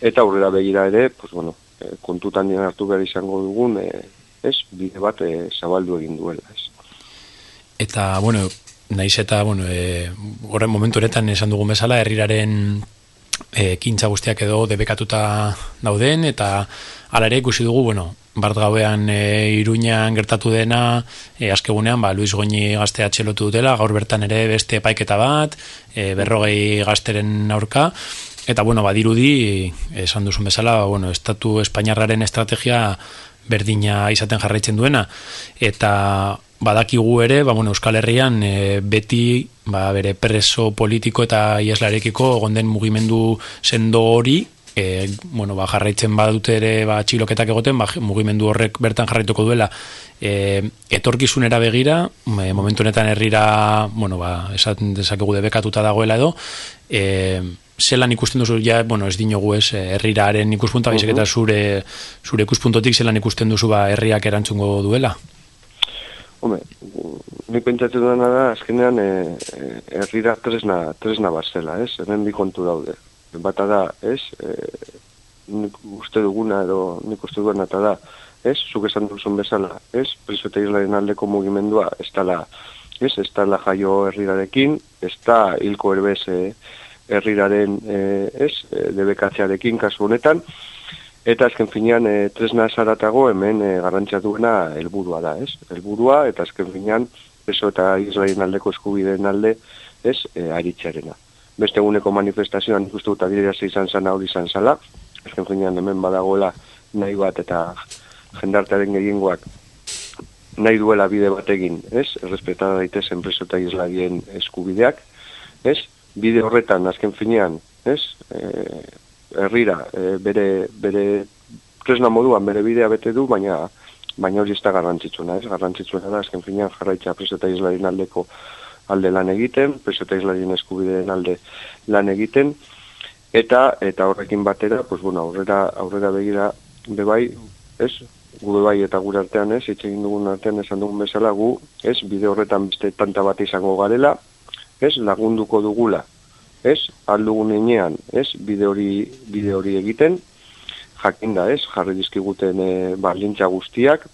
Speaker 14: eta aurrera begira ere, pues, bueno, e, kontutan dien hartu behar izango dugun, e, ez, bide bat e, zabaldu egin duela, ez.
Speaker 6: Eta, bueno, naiz eta, bueno, e, horren momentu honetan esan dugun bezala, herriraren e, kintza guztiak edo debekatuta dauden, eta ala ere ikusi dugu, bueno, bart gauean e, iruñan gertatu dena, e, azkegunean, ba, Luis Goñi gazte atxelotu dutela, gaur bertan ere beste paiketa bat, e, berrogei gazteren aurka, eta, bueno, badirudi, esan duzun bezala, bueno, estatu espainarraren estrategia berdina izaten jarraitzen duena, eta badakigu ere, ba, bueno, Euskal Herrian e, beti ba, bere preso politiko eta ieslarekiko gonden mugimendu sendo hori, e, bueno, ba, jarraitzen badute ere ba, txiloketak egoten, ba, mugimendu horrek bertan jarraituko duela e, etorkizunera begira, e, momentu honetan herrira, bueno, ba, esaten dezakegu debekatuta dagoela edo, e, zelan ikusten duzu, ja, bueno, ez dinogu ez, herriraren ikuspunta, uh eta zure, zure ikuspuntotik zelan ikusten duzu ba, herriak erantzungo duela?
Speaker 14: Hombre, nik pentsatzen duena da, azkenean, e, e, herrira tresna, tresna bat zela, ez? Hemen bi kontu daude. Bata da, ez? E, nik uste duguna edo nik uste duguna eta da, ez? Zuk esan duzun bezala, ez? Preso eta islaren aldeko mugimendua, ez tala, ez? Ez tala jaio herrirarekin, ez da hilko erbez, herriraren e, ez, e, debekatzearekin kasu honetan, eta azken finean e, tresna zaratago hemen e, garrantzia duena helburua da, ez? Helburua eta azken finean peso eta Israelen aldeko eskubideen alde, ez, e, aritxarena. Beste eguneko manifestazioan ikustu eta direzi izan zan hori izan zala, azken finean hemen badagoela nahi bat eta jendartearen gehiengoak nahi duela bide bat egin, ez? Errespeta daitez enpreso eta isladien eskubideak, ez? Bide horretan, azken finean, ez? E, herrira, e, bere, bere tresna moduan, bere bidea bete du, baina baina hori ez da garrantzitsuna, ez? Garrantzitsuna da, azken finean, jarraitza preso eta isladien aldeko alde lan egiten, preso eta isladien eskubideen alde lan egiten, eta eta horrekin batera, pues bueno, aurrera, aurrera begira, bebai, ez? gure bai eta gure artean ez, hitz egin dugun artean esan dugun bezala gu, ez, bide horretan beste tanta bat izango garela, ez, lagunduko dugula, ez, aldugun enean, ez, bide hori, bide hori egiten, jakinda, ez, jarri dizkiguten e, balintza guztiak,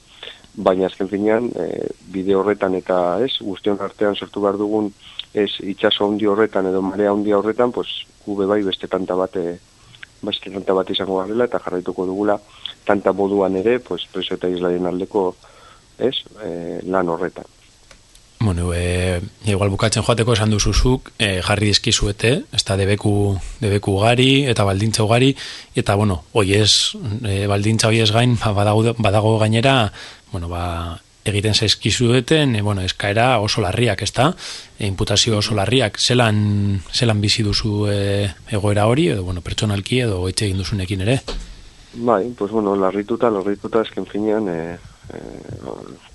Speaker 14: baina azken finean, e, bide horretan eta, ez, guztion artean sortu behar dugun, ez, itxaso handi horretan edo marea handi horretan, pues, gube bai beste tanta bat, e, beste tanta bat izango garela eta jarraituko dugula, tanta moduan ere, pues, preso eta islaien aldeko, ez, e, lan horretan.
Speaker 6: Bueno, e, igual bukatzen joateko esan duzuzuk, e, jarri dizkizuete, ez da debeku, debeku gari eta baldintza ugari, eta bueno, hoi ez, e, baldintza hoi ez gain, ba, badago, badago gainera, bueno, ba, egiten zaizkizueten, e, bueno, eskaera oso larriak, ez da, e, imputazio oso larriak, zelan, zelan bizi duzu e, egoera hori, edo, bueno, pertsonalki, edo etxe egin duzunekin ere?
Speaker 14: Bai, pues bueno, larrituta, larrituta esken finean, e, e,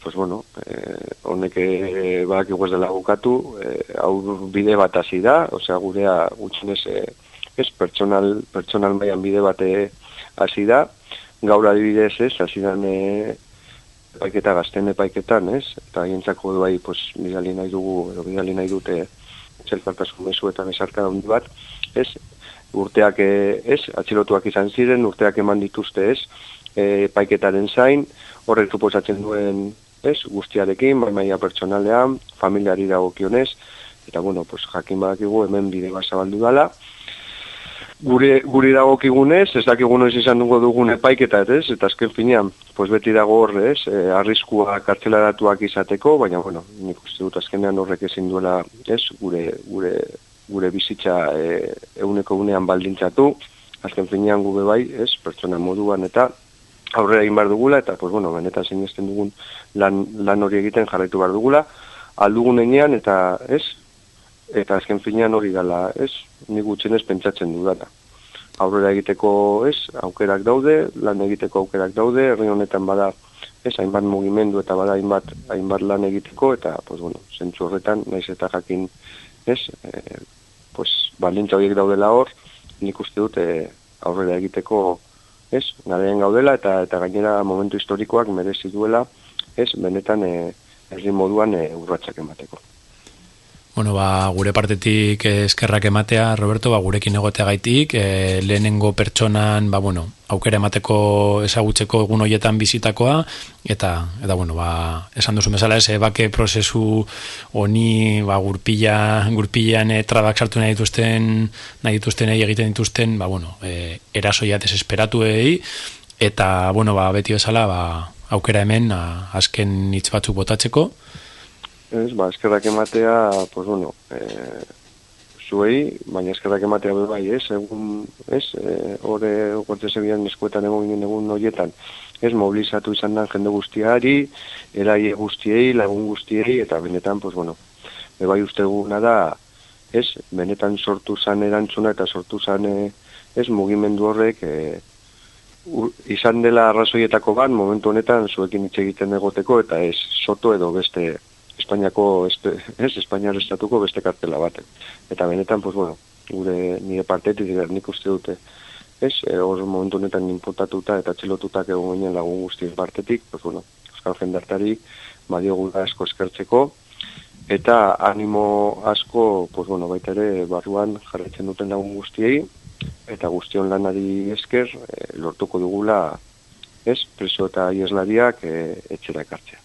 Speaker 14: pues bueno, e, honek e, bak iguaz dela bukatu, e, hau bide bat hasi da, osea gurea gutxinez, e, ez, pertsonal, pertsonal maian bide bat hasi da, gaur adibidez ez, hasi dan e, epaiketa gazten epaiketan, ez, eta hientzako bai, pues, bidali nahi dugu, edo bidali nahi dute, txelkartasun mesuetan esarka handi bat, ez, urteak eh, ez, atxilotuak izan ziren, urteak eman dituzte ez, e, paiketaren zain, horrek suposatzen duen ez, guztiarekin, bai maia pertsonalean, familiari dagokionez, eta bueno, pues, jakin badakigu hemen bide zabaldu dala, gure, guri dagokigunez, ez dakigunez izan dugu dugun epaiketa, ez, eta azken finean, pues beti dago horrez, e, arriskua kartzelaratuak izateko, baina, bueno, nik uste dut azkenean horrek ezin duela, ez, gure, gure gure bizitza e, euneko unean baldintzatu, azken finean gube bai, ez, pertsona moduan eta aurrera egin behar dugula, eta, pues, bueno, benetan sinesten dugun lan, lan hori egiten jarraitu behar dugula, aldugun enean, eta, ez, eta azken finean hori gala, ez, nik gutxen ez pentsatzen dudana. Aurrera egiteko, ez, aukerak daude, lan egiteko aukerak daude, herri honetan bada, ez, hainbat mugimendu eta bada hainbat, hainbat lan egiteko, eta, pues, bueno, zentzu horretan, naiz eta jakin, ez, e, pues, balintza horiek daudela hor, nik uste dut e, aurrera egiteko, ez, gadean gaudela, eta eta gainera momentu historikoak merezi duela, ez, benetan e, herri moduan e, urratxak emateko.
Speaker 6: Bueno, ba, gure partetik eskerrak ematea, Roberto, ba, gurekin egotea gaitik, e, lehenengo pertsonan, ba, bueno, aukera emateko ezagutzeko egun hoietan bizitakoa, eta, eta bueno, ba, esan duzu mesala ez, bake prozesu honi, ba, gurpila, gurpilean e, trabak sartu nahi dituzten, nahi dituzten egiten dituzten, ba, bueno, e, erasoia desesperatu egi, eta, bueno, ba, beti bezala, ba, aukera hemen, a, azken hitz batzuk botatzeko,
Speaker 14: Ez, ba, eskerrak ematea, pues bueno, e, zuei, baina eskerrak ematea be bai, ez, egun, ez, e, ore, gortze zebian eskuetan egon ginen egun noietan, ez, mobilizatu izan da jende guztiari, erai guztiei, lagun guztiei, eta benetan, pues bueno, be bai uste da, ez, benetan sortu zan erantzuna eta sortu zan, e, ez, mugimendu horrek, e, izan dela arrazoietako bat, momentu honetan zuekin hitz egiten egoteko, eta ez, soto edo beste, Espainiako, ez, Espainiar estatuko beste kartela batek. Eta benetan, pues, bueno, gure nire partetik, nik uste dute, ez, e, hor momentu honetan inputatuta eta txilotutak egon ginen lagun guztien partetik, pues, bueno, Euskal Jendartari, badio gula asko eskertzeko, eta animo asko, pues, bueno, baita ere, barruan jarretzen duten lagun guztiei, eta guztion lanari esker, e, lortuko dugula, ez, preso eta ieslariak e, etxera ekartzea.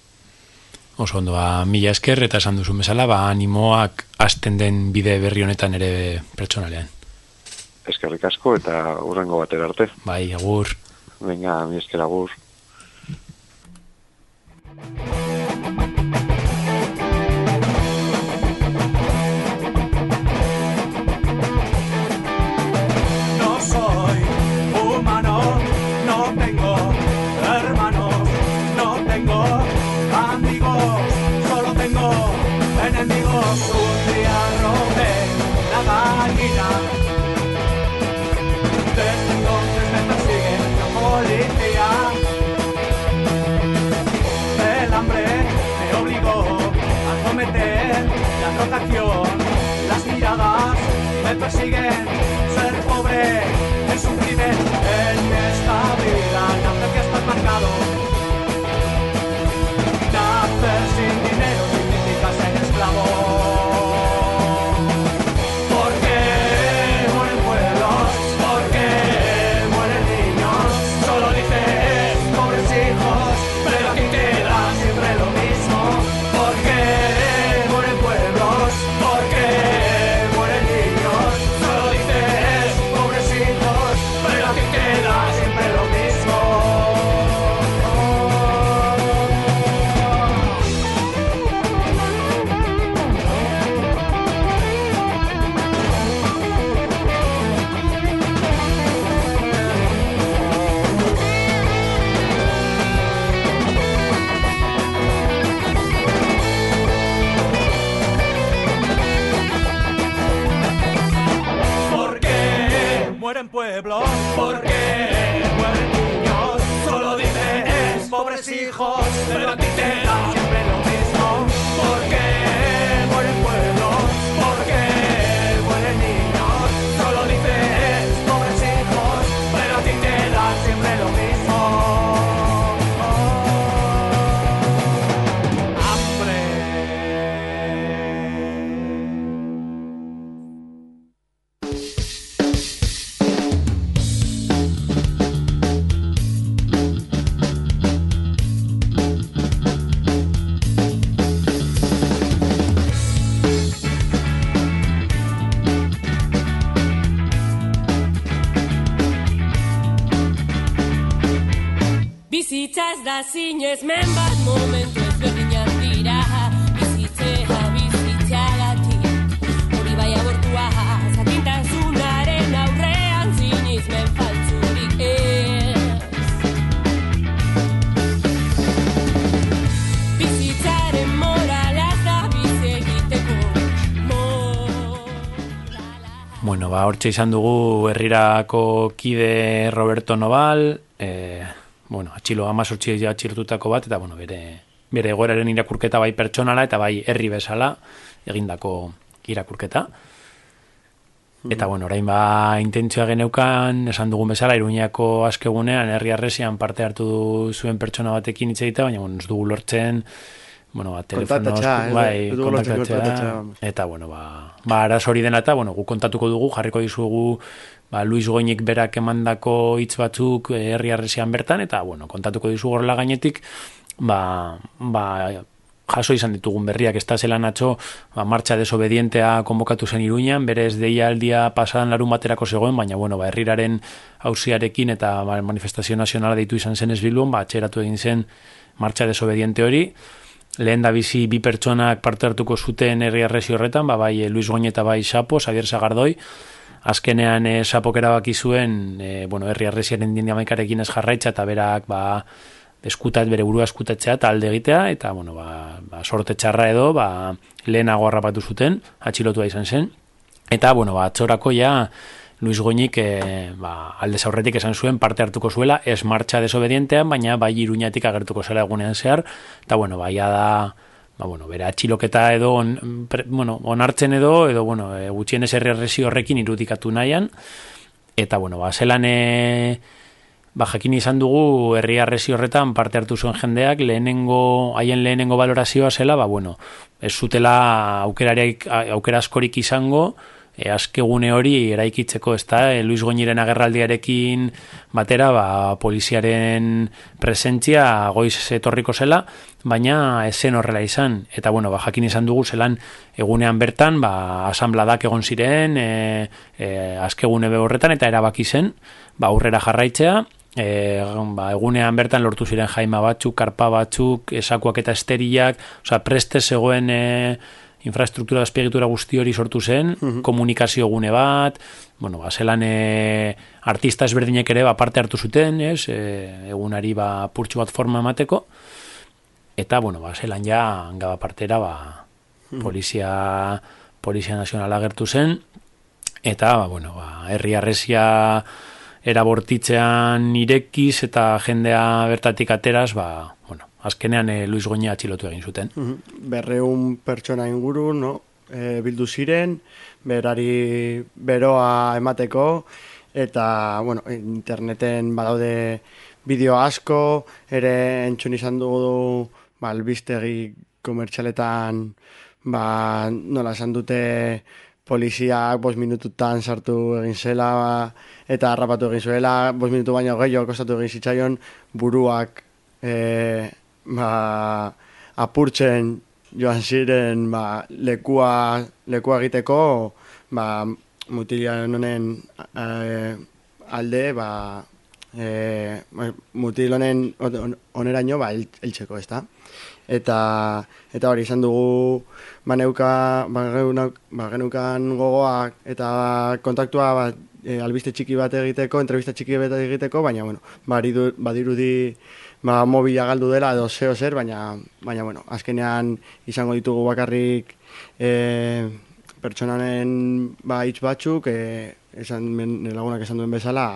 Speaker 6: Oso ondo, ba, mila esker eta esan duzu bezala, ba, animoak asten den bide berri honetan ere pertsonalean.
Speaker 14: eskerrik asko eta urrengo batera arte.
Speaker 6: Bai, agur.
Speaker 14: Venga, mi esker agur.
Speaker 15: et persiguen da
Speaker 16: zinez men bat momentu ezberdinak dira. Bizitzea bizitzagatik Hori bai abortua Zakintasunaren aurrean zinizmen faltzurik ez. Bizitzaren morala ez da bizi egiteko.
Speaker 6: Bueno, ba, hortxe izan dugu herrirako kide Roberto Noval, atxilo amazortzi atxilotutako bat, eta, bueno, bere, bere egoeraren irakurketa bai pertsonala eta bai herri bezala egindako irakurketa. Eta, bueno, orain ba, intentzioa geneukan, esan dugun bezala, iruñako askegunean, herri arresian parte hartu zuen pertsona batekin hitz egitea, baina, bueno, ez dugu lortzen, bueno, ba, telefonoz, bai, kontaktatzea. eta, bueno, ba, ba, arazo hori dena eta, bueno, gu kontatuko dugu, jarriko dizugu, ba, Luis Goinik berak emandako hitz batzuk eh, herri arresian bertan, eta, bueno, kontatuko dizugu horrela gainetik, ba, ba, jaso izan ditugun berriak, ez da zelan atxo, ba, martxa desobedientea konbokatu zen iruñan, berez deialdia pasadan larun baterako zegoen, baina, bueno, ba, herriraren hausiarekin eta ba, manifestazio nazionala deitu izan zen ez bilbon, ba, atxeratu egin zen martxa desobediente hori, lehen da bizi bi pertsonak parte hartuko zuten herri arresi horretan, ba, bai eh, Luis Goñi eta bai Sapo, Xavier Sagardoi, azkenean e, Sapok erabaki zuen, e, bueno, herri arresiaren dinamikarekin ez jarraitza eta berak, ba, eskutat, bere burua eskutatzea eta alde egitea, eta, bueno, ba, ba, sorte txarra edo, ba, lehenago harrapatu zuten, atxilotua izan zen, eta, bueno, ba, atzorako ja, Luis Goñik e, ba, alde zaurretik esan zuen parte hartuko zuela, ez martxa desobedientean, baina bai iruñatik agertuko zela egunean zehar, eta, bueno, bai da, ba, bueno, bere atxiloketa edo, on, pre, bueno, onartzen edo, edo, bueno, e, gutxienez herri arresi horrekin irudikatu nahian, eta, bueno, ba, zelan e, ba, jakin izan dugu herri arresi horretan parte hartu zuen jendeak, lehenengo, haien lehenengo valorazioa zela, ba, bueno, ez zutela aukera askorik izango, e, askegune hori eraikitzeko, ez da, e, Luis Goñiren agerraldiarekin batera, ba, poliziaren presentzia goiz etorriko zela, baina esen horrela izan. Eta, bueno, ba, jakin izan dugu zelan egunean bertan, ba, asambladak egon ziren, e, e, askegune be horretan, eta erabaki zen, ba, aurrera jarraitzea, e, ba, egunean bertan lortu ziren jaima batzuk, karpa batzuk, esakuak eta esteriak, osea, preste zegoen e, infrastruktura azpiegitura guzti hori sortu zen, komunikazio gune bat, bueno, ba, zelan e, artista ezberdinek ere ba, parte hartu zuten, ez, e, egunari ba, purtsu bat forma emateko, eta, bueno, ba, zelan ja, gaba partera, ba, polizia, polizia nazionala agertu zen, eta, ba, bueno, ba, herri arresia erabortitzean irekiz eta jendea bertatik ateraz, ba, azkenean e, Luis Goña atxilotu egin zuten.
Speaker 5: Berreun pertsona inguru, no? E, bildu ziren, berari beroa emateko, eta, bueno, interneten badaude bideo asko, ere entzun izan dugu, ba, albistegi komertxaletan, ba, nola esan dute poliziak bos minututan sartu egin zela ba, eta harrapatu egin zuela, bos minutu baino gehiago kostatu egin zitzaion buruak e, ba, apurtzen joan ziren ba, lekua, lekua egiteko ba, mutilian honen e, alde ba, e, mutil honen on- oneraino ba, hil- hiltzeko, ez da? Eta, eta hori izan dugu baneuka, bageunok- bagenukan gogoak eta kontaktua ba, e, albiste txiki bat egiteko, entrevista txiki bat egiteko, baina bueno, baridu, badirudi ba, mobila galdu dela edo zeo zer, baina, baina bueno, azkenean izango ditugu bakarrik e, pertsonanen ba, hitz batzuk, e, esan, lagunak esan duen bezala,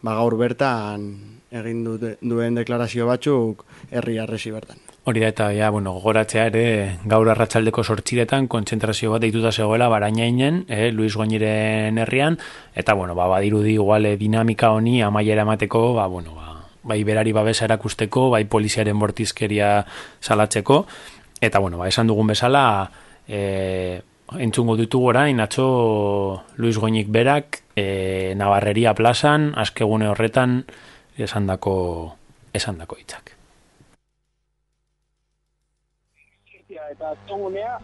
Speaker 5: ba, gaur bertan egin duen deklarazio batzuk herri arresi bertan.
Speaker 6: Hori da, eta, ja, bueno, gogoratzea ere, gaur arratsaldeko sortxiretan, kontzentrazio bat deituta zegoela, barainainen, eh, Luis Goñiren herrian, eta, bueno, ba, badirudi igual eh, dinamika honi amaiera emateko, ba, bueno, ba, bai berari babesa erakusteko, bai poliziaren bortizkeria salatzeko, eta, bueno, ba, esan dugun bezala, eh, entzungo ditugu orain, atzo Luis Goñik berak, eh, Navarreria plazan, askegune horretan, esandako, esandako hitzak.
Speaker 17: eta azkegunea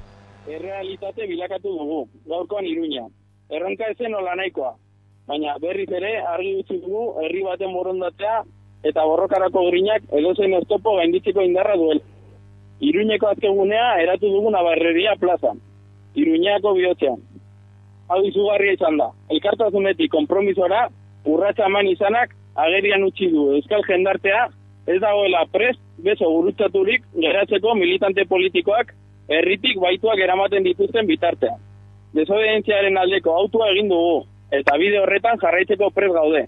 Speaker 17: errealitate bilakatu dugu, gaurkoan iruña. Erronka ezen nola nahikoa, baina berriz ere argi utzi dugu herri baten borondatea eta borrokarako grinak edozein oztopo gainditzeko indarra duela. Iruñeko azkegunea eratu dugu Navarreria plazan, Iruñako bihotzean. Hau izugarria izan da, elkartasunetik konpromisora urratsa eman izanak agerian utzi du euskal jendartea ez dagoela prest beso gurutzaturik geratzeko militante politikoak herritik baituak eramaten dituzten bitartean. Desobedientziaren aldeko autua egin dugu, eta bide horretan jarraitzeko prest gaude.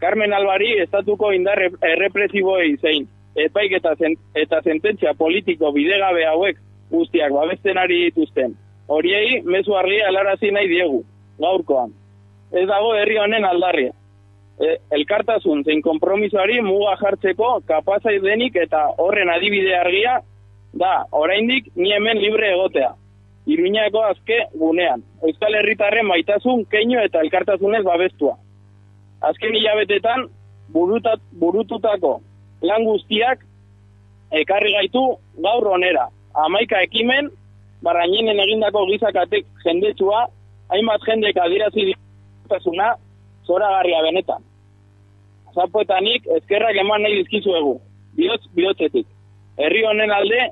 Speaker 17: Carmen Albari estatuko indar erre- errepresiboei zein, epaik eta, zen, eta sententzia politiko bidegabe hauek guztiak babesten ari dituzten. Horiei mezu argia helarazi nahi diegu, gaurkoan. Ez dago herri honen aldarria. E, elkartasun zein konpromisoari muga jartzeko kapazai denik eta horren adibide argia da oraindik ni hemen libre egotea. Iruñako azke gunean. Euskal Herritarren maitasun keinu eta elkartasunez babestua. Azken hilabetetan burutat, burututako lan guztiak ekarri gaitu gaur onera. Amaika ekimen, barraininen egindako gizakatek jendetsua, hainbat jendek adirazi ditasuna, zoragarria benetan. Zapoetanik ezkerrak eman nahi dizkizuegu, bihotz bihotzetik. Herri honen alde,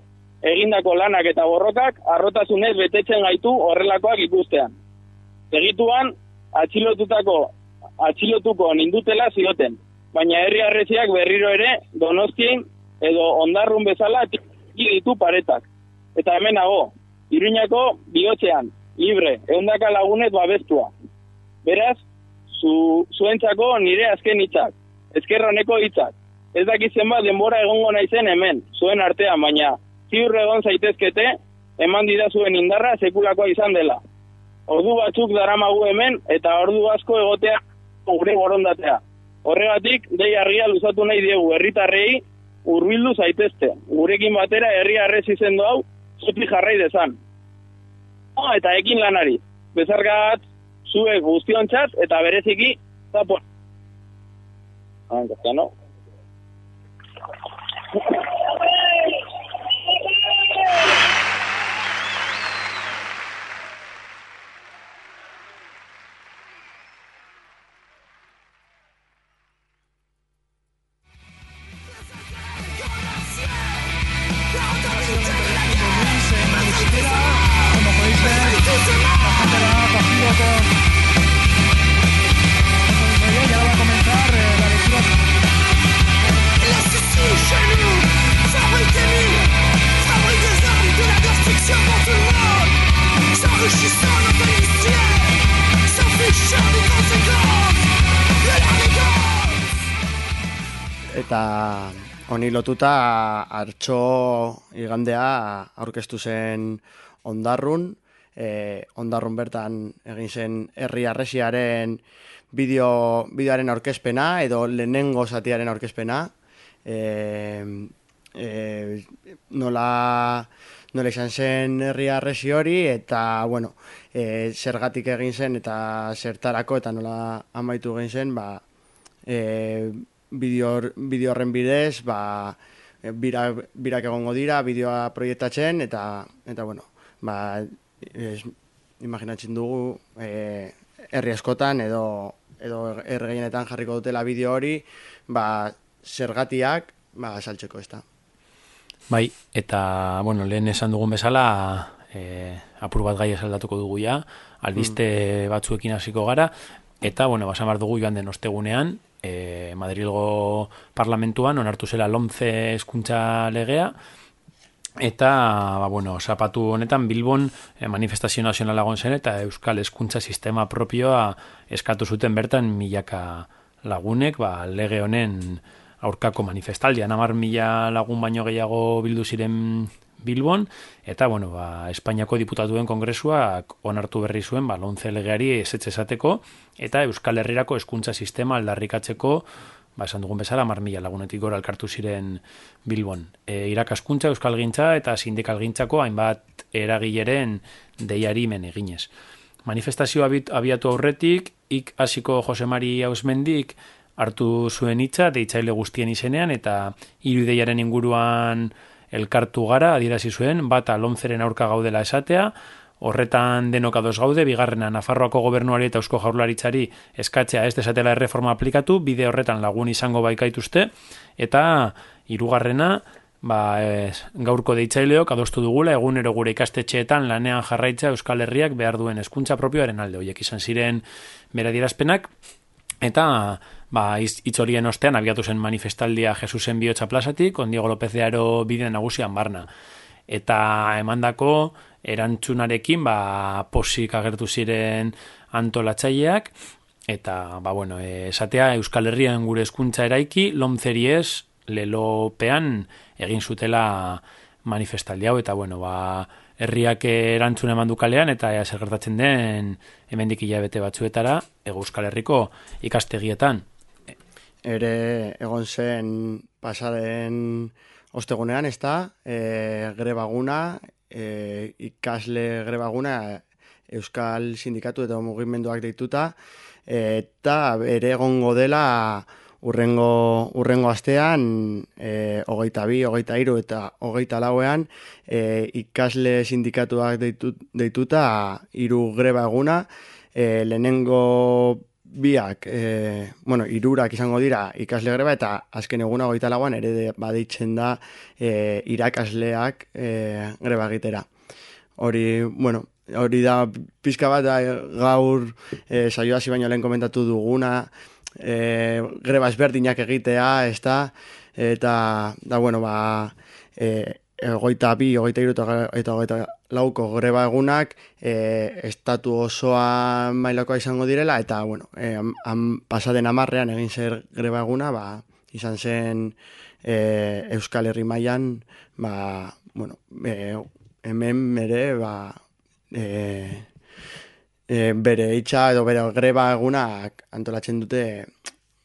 Speaker 17: egindako lanak eta borrokak arrotasunez betetzen gaitu horrelakoak ikustean. Segituan, atxilotutako, atxilotuko nindutela zioten, baina herri arreziak berriro ere donostien edo ondarrun bezala ditu paretak. Eta hemen hago, Iruñako bihotzean, libre, eundaka lagunez babestua. Beraz, zu, zuentzako nire azken hitzak, ezkerra honeko hitzak. Ez dakit zenbat denbora egongo naizen hemen, zuen artean, baina ziur egon zaitezkete, eman didazuen indarra sekulakoa izan dela. Ordu batzuk daramagu hemen, eta ordu asko egotea gure borondatea. Horregatik, dei argia luzatu nahi diegu herritarrei hurbildu zaitezte. Gurekin batera herri arrez izendu hau, zuti jarrai dezan. Oh, eta ekin lanari. Bezarkat, zuek guztiontzat eta bereziki zapo. Hanka, no?
Speaker 5: Lotuta hartxo igandea aurkeztu zen ondarrun, e, ondarrun bertan egin zen herri arresiaren bideo, bideoaren aurkezpena edo lehenengo zatiaren aurkezpena. E, e, nola, nola izan zen herri arresi hori eta bueno, e, zergatik egin zen eta zertarako eta nola amaitu egin zen, ba, e, bideo, horren bidez, ba, e, bira, birak egongo dira, bideoa proiektatzen, eta, eta bueno, ba, ez, imaginatzen dugu, e, herri askotan edo, edo herri gehienetan jarriko dutela bideo hori, ba, zergatiak, ba, saltzeko ez da.
Speaker 6: Bai, eta, bueno, lehen esan dugun bezala, e, apur bat gai esaldatuko dugu ja, albiste batzuekin hasiko gara, eta, bueno, basan behar dugu joan den ostegunean, e, Madrilgo parlamentuan onartu zela lomze eskuntza legea, eta, ba, bueno, zapatu honetan Bilbon e, manifestazio nazionala egon zen eta Euskal Eskuntza Sistema propioa eskatu zuten bertan milaka lagunek, ba, lege honen aurkako manifestaldian, amar mila lagun baino gehiago bildu ziren Bilbon, eta, bueno, ba, Espainiako diputatuen kongresuak onartu berri zuen, ba, lontze legeari esetxe esateko, eta Euskal Herrirako eskuntza sistema aldarrikatzeko, ba, esan dugun bezala, mar mila lagunetik gora alkartu ziren Bilbon. E, irakaskuntza, Euskal Gintza eta Sindikal Gintzako hainbat eragileren deiari men eginez. Manifestazio abit- abiatu aurretik, ik hasiko Jose Mari Ausmendik hartu zuen hitza deitzaile guztien izenean eta hiru ideiaren inguruan elkartu gara adierazi zuen bata lomzeren aurka gaudela esatea horretan denok ados gaude bigarrena Nafarroako gobernuari eta Eusko Jaurlaritzari eskatzea ez desatela erreforma aplikatu bide horretan lagun izango baikaituzte eta hirugarrena ba, ez, gaurko deitzaileok adostu dugula egunero gure ikastetxeetan lanean jarraitza Euskal Herriak behar duen hezkuntza propioaren alde hoiek izan ziren beradierazpenak eta ba, hitz horien ostean abiatu zen manifestaldia Jesusen bihotza plazatik, Ondiego López de Aro bide nagusian barna. Eta emandako erantzunarekin ba, posik agertu ziren antolatzaileak, eta ba, bueno, esatea Euskal Herrian gure hezkuntza eraiki, lomzeri ez, lelopean egin zutela manifestaldi hau, eta bueno, ba, herriak erantzun eman du kalean, eta ea zer gertatzen den hemendik hilabete batzuetara, Ego Euskal Herriko ikastegietan.
Speaker 5: ere egon zen pasaren ostegunean, ez da, e, grebaguna, e, ikasle grebaguna Euskal Sindikatu eta mugimenduak deituta, eta ere egongo dela urrengo, urrengo astean, e, hogeita bi, hogeita iru eta hogeita lauean, e, ikasle sindikatuak deitu, deituta hiru greba eguna, e, lehenengo biak, e, bueno, irurak izango dira ikasle greba eta azken eguna hogeita lauan ere de, badeitzen da e, irakasleak e, greba egitera. Hori, bueno, hori da pizka bat da, gaur e, saio hasi baino lehen komentatu duguna, e, greba ezberdinak egitea, ez da, eta, da, bueno, ba, e, egoita bi, egoita iru eta egoita lauko greba egunak e, estatu osoa mailakoa izango direla, eta, bueno, e, am, pasaden amarrean egin zer greba eguna, ba, izan zen e, Euskal Herri mailan ba, bueno, e, hemen mere, ba, e, e, bere itxa edo bere greba egunak antolatzen dute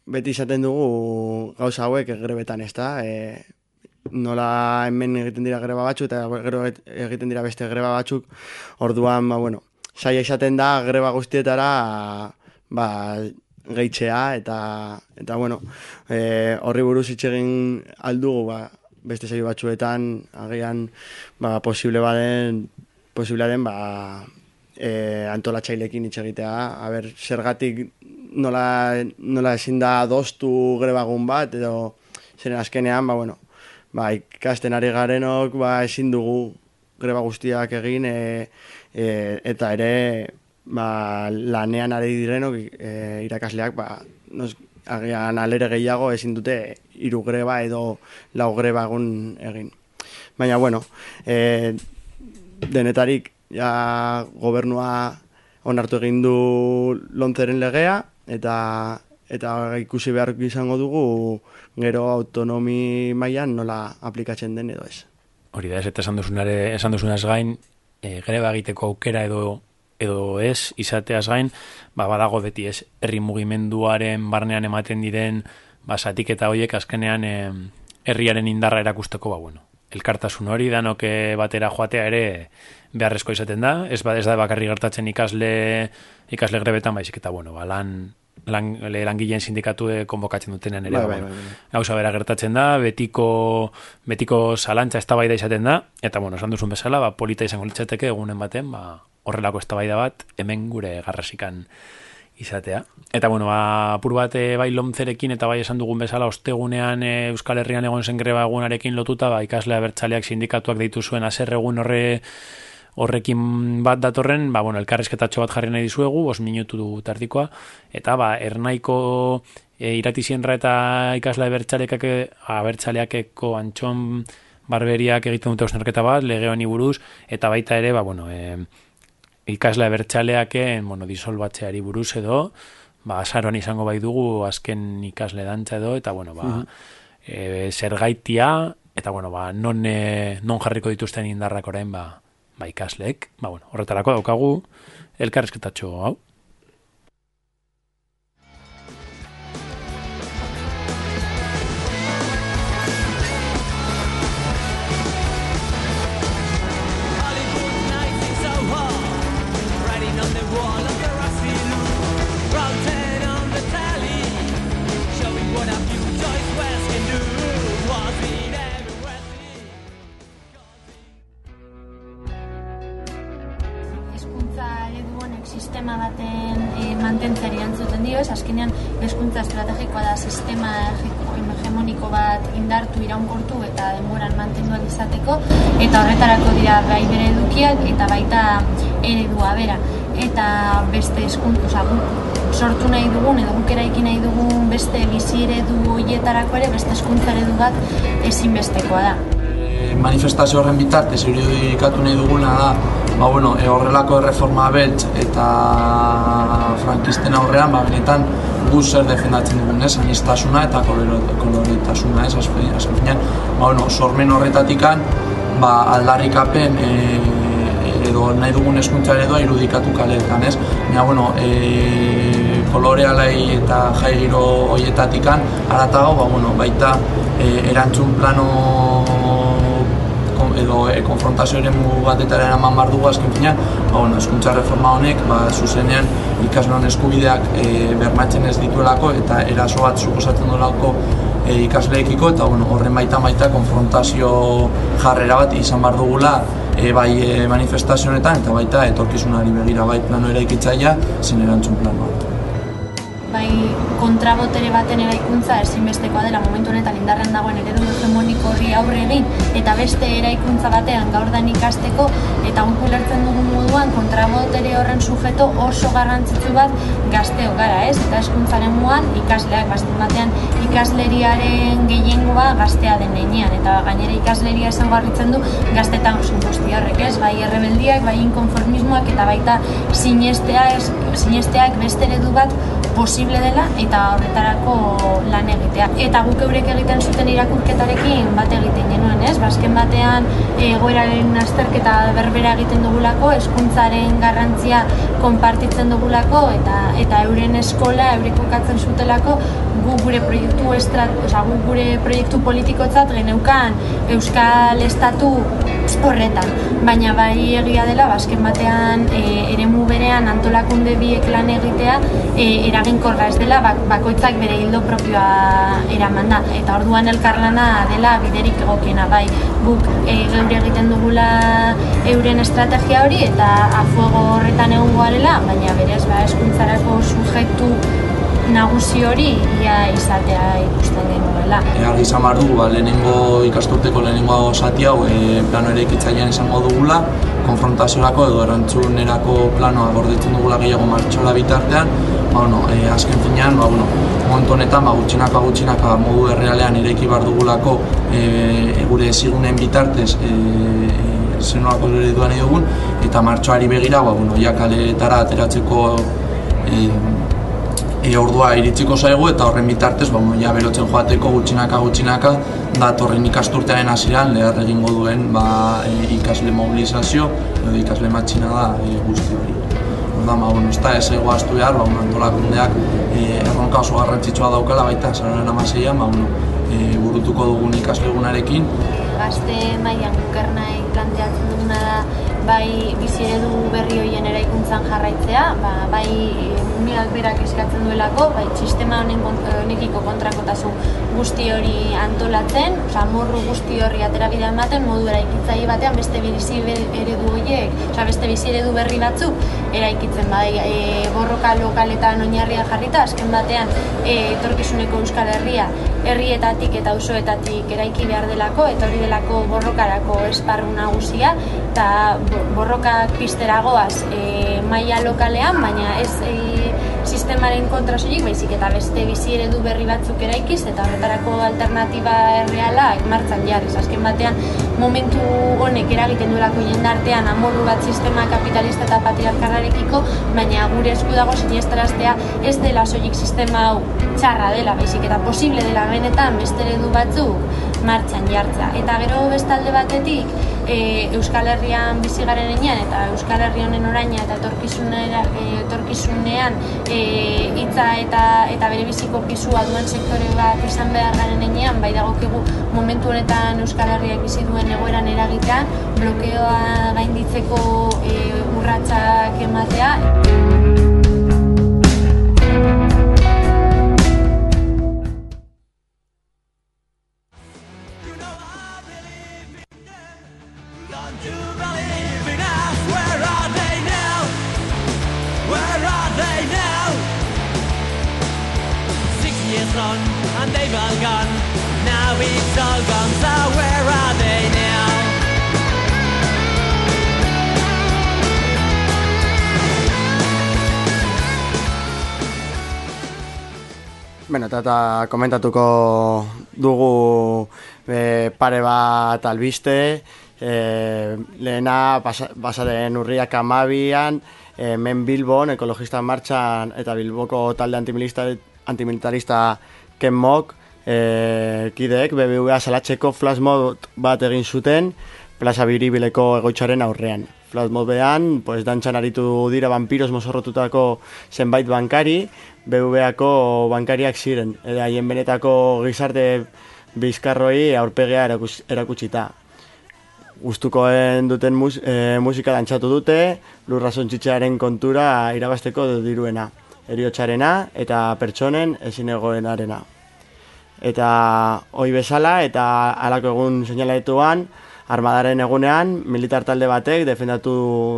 Speaker 5: beti izaten dugu gauza hauek grebetan ez da e, nola hemen egiten dira greba batzuk eta gero egiten dira beste greba batzuk orduan ba, bueno, saia izaten da greba guztietara ba, gehitzea eta eta bueno, e, horri buruz hitz egin aldugu ba, beste saio batzuetan agian ba, posible baren posiblaren ba, e, antolatzailekin hitz egitea, aber zergatik nola, nola ezin da adostu grebagun bat edo zeren azkenean ba, bueno, ba, ikasten ari garenok ba, ezin dugu greba guztiak egin e, e, eta ere ba, lanean ari direnok e, irakasleak ba, nos, agian alere gehiago ezin dute hiru greba edo lau greba egun egin. Baina, bueno, e, denetarik ja gobernua onartu egin du lontzeren legea eta eta ikusi behar izango dugu gero autonomi mailan nola aplikatzen den edo ez.
Speaker 6: Hori da, ez eta esan duzunare, esan duzunaz gain, e, greba egiteko aukera edo edo ez, izateaz gain, ba, badago beti ez, herri mugimenduaren barnean ematen diren, ba, zatiketa horiek azkenean e, herriaren indarra erakusteko, ba, bueno, elkartasun hori, danok eh, batera joatea ere beharrezko izaten da, ez, ba, ez da bakarri gertatzen ikasle, ikasle grebetan, baizik eta, bueno, ba, lan, lan, le- langileen sindikatu konbokatzen dutenean ere,
Speaker 5: Bai,
Speaker 6: ba,
Speaker 5: bai, bai.
Speaker 6: gauza bera gertatzen da, betiko, betiko zalantza eztabaida izaten da, eta bueno, esan duzun bezala, ba, polita izango litzateke egunen baten, ba, horrelako eztabaida bat, hemen gure garrasikan izatea. Eta bueno, ba, apur bat eh, bai lomzerekin eta bai esan dugun bezala ostegunean eh, Euskal Herrian egon zen greba egunarekin lotuta, ba, ikasle abertzaleak sindikatuak deitu zuen aser egun horre horrekin bat datorren, ba, bueno, elkarrezketatxo bat jarri nahi dizuegu, bos minutu du tardikoa, eta ba, ernaiko e, iratisienra eta ikasle abertzaleak abertzaleakeko antxon barberiak egiten dute osnerketa bat, lege honi buruz, eta baita ere, ba, bueno, e, ikasle abertzaleaken, bueno, disolbatzeari buruz edo, ba, azaroan izango bai dugu azken ikasle dantza edo, eta bueno, ba, e, zergaitia, eta bueno, ba, non, e, non jarriko dituzten indarrak orain, ba, ba ikasleek, ba, bueno, horretarako daukagu, elkarrezketatxo hau.
Speaker 18: Eta horretarako dira bai bere edukiak eta baita eredua bera. Eta beste osea, guk sortu nahi dugun edo guk eraiki nahi dugun beste bizi eredu hoietarako ere beste hezkuntza eredu bat ezinbestekoa da.
Speaker 19: E, manifestazio horren bitartez irudikatu nahi duguna da ba, bueno, e, horrelako erreforma beltz eta frankisten aurrean ba, benetan gu zer defendatzen dugun, ez, anistasuna eta koloritasuna, ez, azken azken finean, ba, bueno, sormen horretatikan ba, aldarrikapen e, edo nahi dugun eskuntza eredua irudikatu kaleetan, ez? Baina, bueno, e, kolorealai eta jai giro hoietatikan, aratago, ba, bueno, baita e, erantzun plano edo e, konfrontazio eremu batetara eraman bar dugu azken finean, ba, bueno, eskuntza reforma honek, ba, zuzenean ikasleon eskubideak e, bermatzen ez dituelako eta eraso bat suposatzen duelako e, ikasleekiko eta bueno, horren baita baita konfrontazio jarrera bat izan bar dugula e, bai e, manifestazio honetan eta baita etorkizunari begira bai plano eraikitzailea zen erantzun plan bat.
Speaker 18: Bai kontrabotere baten eraikuntza ezinbestekoa dela momentu honetan indarren dagoen eredu hegemoniko horri aurre egin eta beste eraikuntza batean gaurdan ikasteko eta guk ulertzen dugun moduan kontrabotere horren sujeto oso garrantzitsu bat gazteo gara, ez? Eta eskuntzaren muan ikasleak bazten batean ikasleriaren gehiengoa gaztea den heinean eta gainera ikasleria esango harritzen du gaztetan osun guzti horrek, ez? Bai errebeldiak, bai inkonformismoak eta baita sinestea, sinesteak beste eredu bat posible dela eta horretarako lan egitea. Eta guk eurek egiten zuten irakurketarekin bat egiten genuen, ez? Bazken batean egoeraren azterketa berbera egiten dugulako, hezkuntzaren garrantzia konpartitzen dugulako eta eta euren eskola eurek zutelako gu gure proiektu estrat, osea, gu gure proiektu politikotzat geneukan Euskal Estatu horretan. Baina bai egia dela, basken batean e, eremu berean antolakunde biek lan egitea e, eraginkorra ez dela, bak, bakoitzak bere hildo propioa eraman da. Eta orduan elkarlana dela biderik egokiena bai. Guk e, geure egiten dugula euren estrategia hori eta afuego horretan egon garela, baina berez ba, eskuntzarako sujetu nagusi hori ia izatea ikusten genuela.
Speaker 19: E, argi izan behar dugu, ba, lehenengo ikasturteko lehenengo zati hau e, plano ere ikitzailean izango dugula, konfrontaziorako edo erantzunerako planoa gordetzen dugula gehiago martxola bitartean, ba, bueno, e, azken finean, ba, bueno, momentu honetan, ba, gutxinaka gutxinaka modu errealean ireki behar dugulako e, gure ezigunen bitartez e, zenolako eredua nahi dugun, eta martxoari begira, ba, bueno, ja kaleetara ateratzeko e, e, ordua iritsiko zaigu eta horren bitartez ba, ja berotzen joateko gutxinaka gutxinaka datorren ikasturtearen hasieran lehar egingo duen ba, e, ikasle mobilizazio edo ikasle matxina da e, guzti hori. Orda, ba, bueno, ez da ez ego astu behar, ba, bueno, antolakundeak e, erronka oso garrantzitsua daukala baita zararen amaseian, ba, bueno, e, burutuko dugun ikaslegunarekin.
Speaker 18: Gazte mailan da bai bizi eredu berri horien eraikuntzan jarraitzea, ba, bai unidak berak eskatzen duelako, bai sistema honen honekiko kontrakotasun guzti hori antolatzen, osea morru guzti horri aterabidea ematen modu eraikitzaile batean beste bizi eredu horiek, osea beste bizi eredu berri batzuk eraikitzen bai e, borroka lokaletan oinarria jarrita azken batean e, etorkizuneko Euskal Herria herrietatik eta auzoetatik eraiki behar delako eta hori delako borrokarako esparru nagusia eta bo- borrokak pisteragoaz e, maila lokalean, baina ez e, sistemaren kontra soilik, baizik eta beste bizi eredu berri batzuk eraikiz eta horretarako alternatiba erreala martxan jarriz. Azken batean momentu honek eragiten duelako jendartean amorru bat sistema kapitalista eta patriarkalarekiko, baina gure esku dago sinestaraztea ez dela soilik sistema hau txarra dela, baizik eta posible dela benetan beste eredu batzuk martxan jartza. Eta gero bestalde batetik, e, Euskal Herrian bizi garen heinean eta Euskal Herri honen oraina eta e, etorkizunean e, hitza eta eta bere biziko pisua duen sektore bat izan behar garen heinean, bai dagokigu momentu honetan Euskal Herriak bizi duen egoeran eragitea, blokeoa gainditzeko e, urratsak ematea.
Speaker 5: Eta, komentatuko dugu e, pare bat albiste, e, lehena basa, basaren urriak amabian, e, men Bilbon, ekologista martxan eta Bilboko talde antimilitarista, antimilitarista Ken Mok, e, kideek BBVA salatzeko flash mod bat egin zuten plaza biribileko egoitzaren aurrean. Flash modean, pues, dantxan aritu dira vampiros mozorrotutako zenbait bankari, BBVako bankariak ziren, eta haien benetako gizarte bizkarroi aurpegia erakus, erakutsita. Gustukoen duten mus, e, musika dantxatu dute, lurra zontxitxearen kontura irabasteko diruena, eriotxarena eta pertsonen ezin egoenarena. Eta hoi bezala eta halako egun seinaletuan, armadaren egunean, militar talde batek defendatu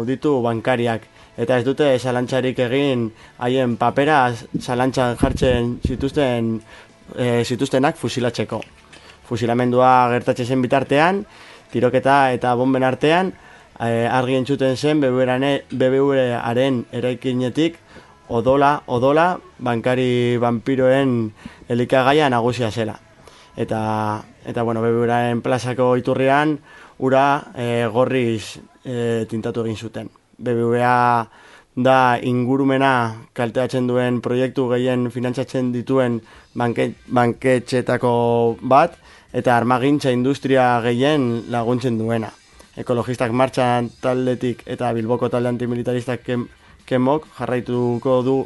Speaker 5: ditu bankariak. Eta ez dute zalantzarik egin haien papera zalantxan jartzen zituzten, e, zituztenak fusilatzeko. Fusilamendua gertatzen zen bitartean, tiroketa eta bomben artean, e, argi entzuten zen BBVaren eraikinetik odola, odola, bankari vampiroen elikagaia nagusia zela. Eta, eta bueno, BBVaren plazako iturrian, ura e, gorriz e, tintatu egin zuten. BBVA da ingurumena kalteatzen duen proiektu gehien finantzatzen dituen banke, banketxetako bat, eta armagintza industria gehien laguntzen duena. Ekologistak martxan taldetik eta Bilboko talde antimilitaristak kem, kemok jarraituko du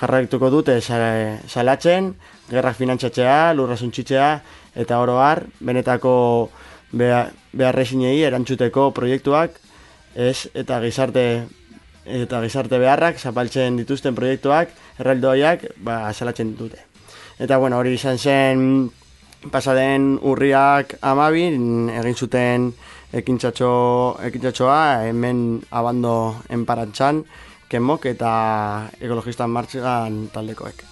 Speaker 5: jarraituko dute sa- salatzen, gerrak finantzatzea, lurra suntxitzea, eta oro har, benetako beha- beharrezinei erantzuteko proiektuak, ez, eta gizarte eta gizarte beharrak zapaltzen dituzten proiektuak, erraldoiak, ba, salatzen dute. Eta bueno, hori izan zen pasaden urriak amabi, egin zuten ekintzatxo, ekintzatxoa, hemen abando enparantzan, kemok eta ekologistan martxan taldekoek.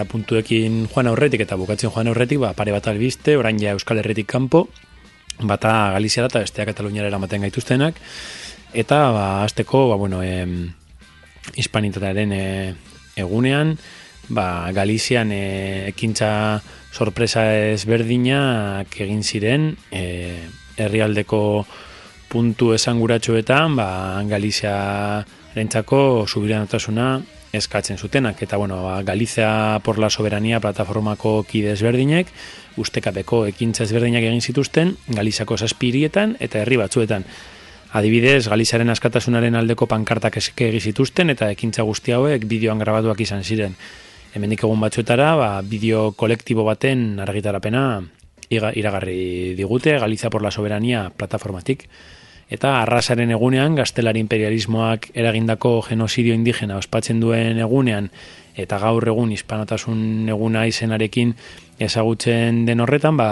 Speaker 6: Agenda puntuekin joan aurretik eta bukatzen joan aurretik, ba, pare bat albiste, orain ja Euskal Herretik kanpo, bata Galiziara eta bestea Kataluniara eramaten gaituztenak, eta ba, azteko, ba, bueno, em, hispanitatearen e, egunean, ba, Galizian e, ekintza sorpresa ezberdinak egin ziren, e, herrialdeko puntu esanguratsuetan, ba, Galizia rentzako subiranotasuna eskatzen zutenak. Eta, bueno, ba, Galizia por la soberanía plataformako kide ezberdinek, ustekapeko ekintza ezberdinak egin zituzten, Galiziako zazpirietan eta herri batzuetan. Adibidez, Galiziaren askatasunaren aldeko pankartak eske egin zituzten eta ekintza guzti hauek bideoan grabatuak izan ziren. Hemendik egun batzuetara, ba, bideo kolektibo baten argitarapena iragarri digute Galizia por la soberanía plataformatik. Eta arrasaren egunean, gaztelari imperialismoak eragindako genozidio indigena ospatzen duen egunean, eta gaur egun hispanotasun eguna izenarekin ezagutzen den horretan, ba,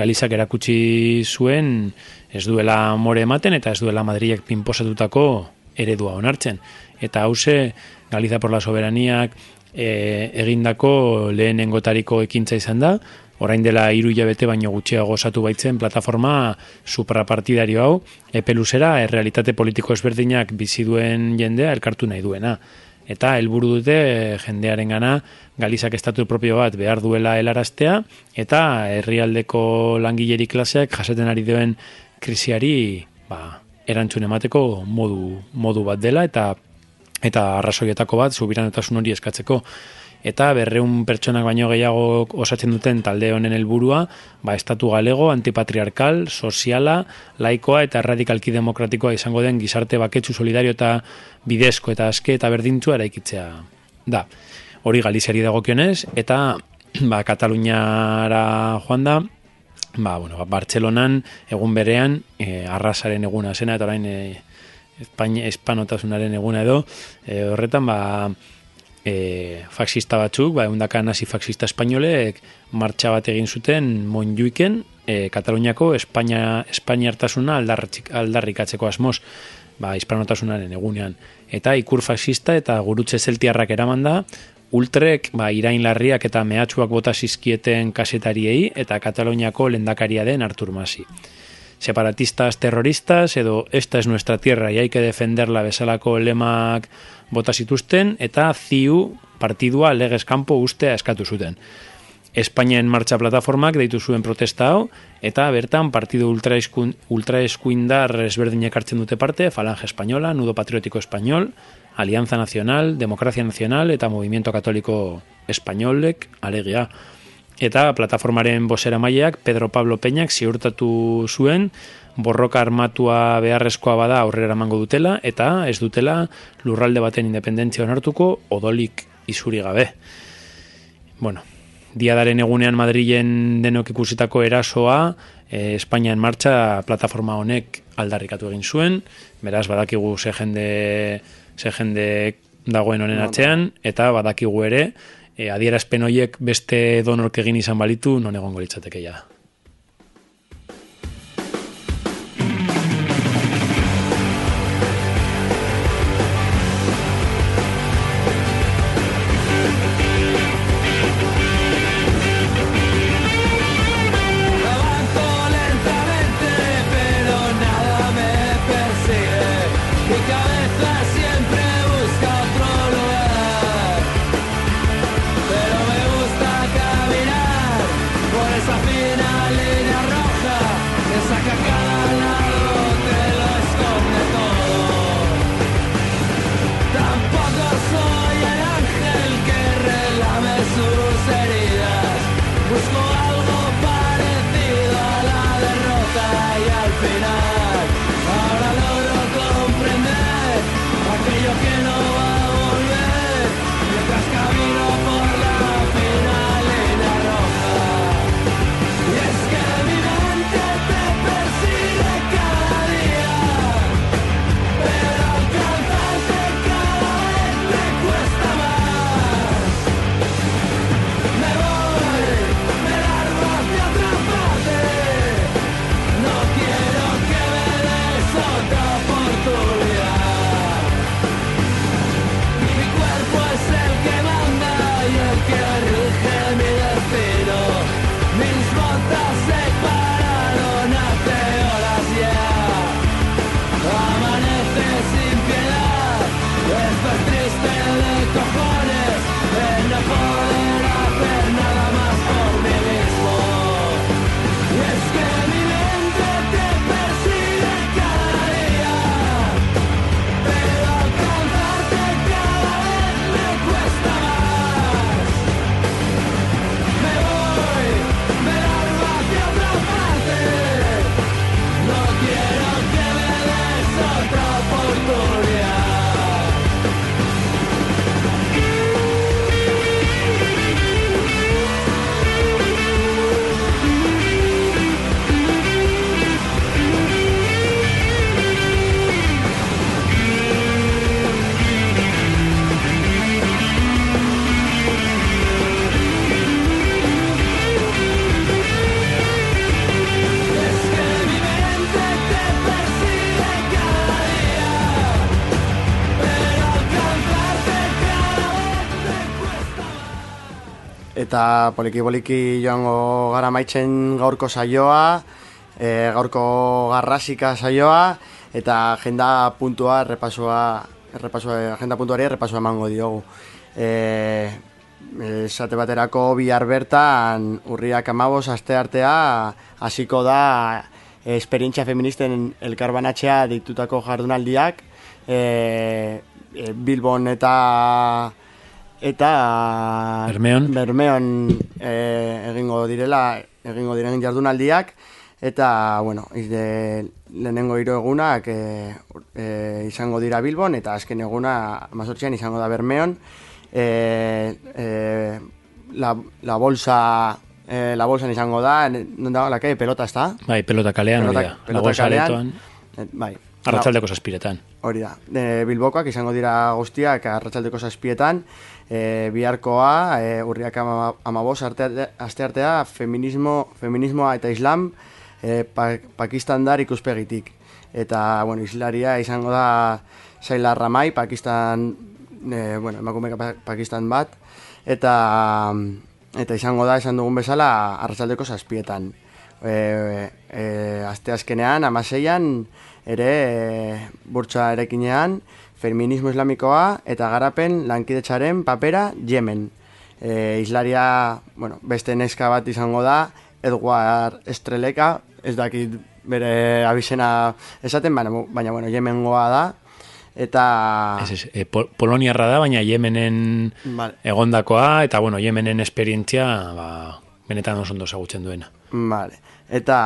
Speaker 6: Galizak erakutsi zuen ez duela more ematen eta ez duela Madrilek pinposatutako eredua onartzen. Eta hause, Galiza por la soberaniak e, egindako lehenengotariko ekintza izan da, orain dela hiru hilabete baino gutxiago osatu baitzen plataforma suprapartidario hau, epe luzera errealitate politiko ezberdinak bizi duen jendea elkartu nahi duena. Eta helburu dute eh, jendearen gana Galizak estatu propio bat behar duela helaraztea eta herrialdeko langileri klaseak jasaten ari duen krisiari ba, erantzun emateko modu, modu bat dela eta eta arrazoietako bat subiranotasun hori eskatzeko eta berreun pertsonak baino gehiago osatzen duten talde honen helburua, ba estatu galego, antipatriarkal, soziala, laikoa eta radikalki demokratikoa izango den gizarte baketsu solidario eta bidezko eta aske eta berdintzua eraikitzea da. Hori Galiziari dagokionez eta ba Kataluniara joan da, ba, bueno, ba, Bartzelonan egun berean e, arrasaren eguna zena eta orain e, Espaina, espanotasunaren eguna edo e, horretan ba e, faxista batzuk, ba, eundaka nazi faxista espainolek martxa bat egin zuten Monjuiken, e, Kataluniako Espainia, Espainiartasuna aldarrik, aldarrikatzeko asmoz, ba, hispanotasunaren egunean. Eta ikur faxista eta gurutze zeltiarrak eraman da, ultrek ba, irain larriak eta mehatxuak bota zizkieten kasetariei eta Kataluniako lendakaria den Artur Masi. Separatistas terroristas edo esta es nuestra tierra y hay que defenderla bezalako lemak bota zituzten eta ziu partidua legez kanpo ustea eskatu zuten. Espainian martxa plataformak deitu zuen protesta hau, eta bertan ultraeskun, ultraeskuindar ezberdinek hartzen dute parte, Falange Española, Nudo Patriótico Español, Alianza Nacional, Democracia Nacional eta Movimiento Católico Españolek, alegia. Eta plataformaren bosera maileak Pedro Pablo Peñak ziurtatu zuen borroka armatua beharrezkoa bada aurrera emango dutela eta ez dutela lurralde baten independentzia onartuko odolik isuri gabe. Bueno, diadaren egunean Madrilen denok ikusitako erasoa e, Espainian martxa plataforma honek aldarrikatu egin zuen, beraz badakigu ze jende, ze jende dagoen honen atzean, eta badakigu ere, e, adierazpen horiek beste donork egin izan balitu, non egongo litzateke ja.
Speaker 5: Poliki-poliki joango gara maitzen gaurko saioa, e, gaurko garrasika saioa, eta agenda puntua errepasoa, errepasoa, agenda puntuari errepasoa emango diogu. E, esate baterako bihar bertan urriak amabos aste artea hasiko da e, esperientzia feministen elkarbanatzea ditutako jardunaldiak e, e, Bilbon eta eta
Speaker 6: Bermeon.
Speaker 5: Bermeon eh, egingo direla egingo diren jardunaldiak eta bueno, izde lehenengo hiru egunak eh, eh, izango dira Bilbon eta azken eguna 18an izango da Bermeon eh, eh, la, la bolsa eh, la bolsan izango da non dago la calle pelota está
Speaker 6: Bai, pelota kalean, hori da.
Speaker 5: pelota
Speaker 6: Lagoza
Speaker 5: kalean.
Speaker 6: aretoan.
Speaker 5: Eh, bai
Speaker 6: Arratzaldeko zazpiretan.
Speaker 5: Hori da. E, Bilbokoak izango dira guztiak arratsaldeko zazpietan, e, biharkoa, e, urriak ama, amabos, arte, aste artea, feminismo, feminismoa eta islam e, pa, Pakistandar ikuspegitik. Eta, bueno, islaria izango da Saila Ramai, Pakistan, e, bueno, emakume pa- Pakistan bat, eta, eta izango da, esan dugun bezala, arratsaldeko zazpietan. E, e, aste azkenean, amaseian, ere e, burtsa erekinean, feminismo islamikoa eta garapen lankidetzaren papera Yemen. E, islaria, bueno, beste neska bat izango da, Edward Estreleka, ez dakit bere abizena esaten, baina, baina bueno, Yemengoa da, eta...
Speaker 6: Ez, ez, e, Pol- Poloniarra da, baina Yemenen
Speaker 5: Vale.
Speaker 6: egondakoa, eta bueno, Yemenen esperientzia, ba, benetan oso ondo ezagutzen duena.
Speaker 5: Vale. Eta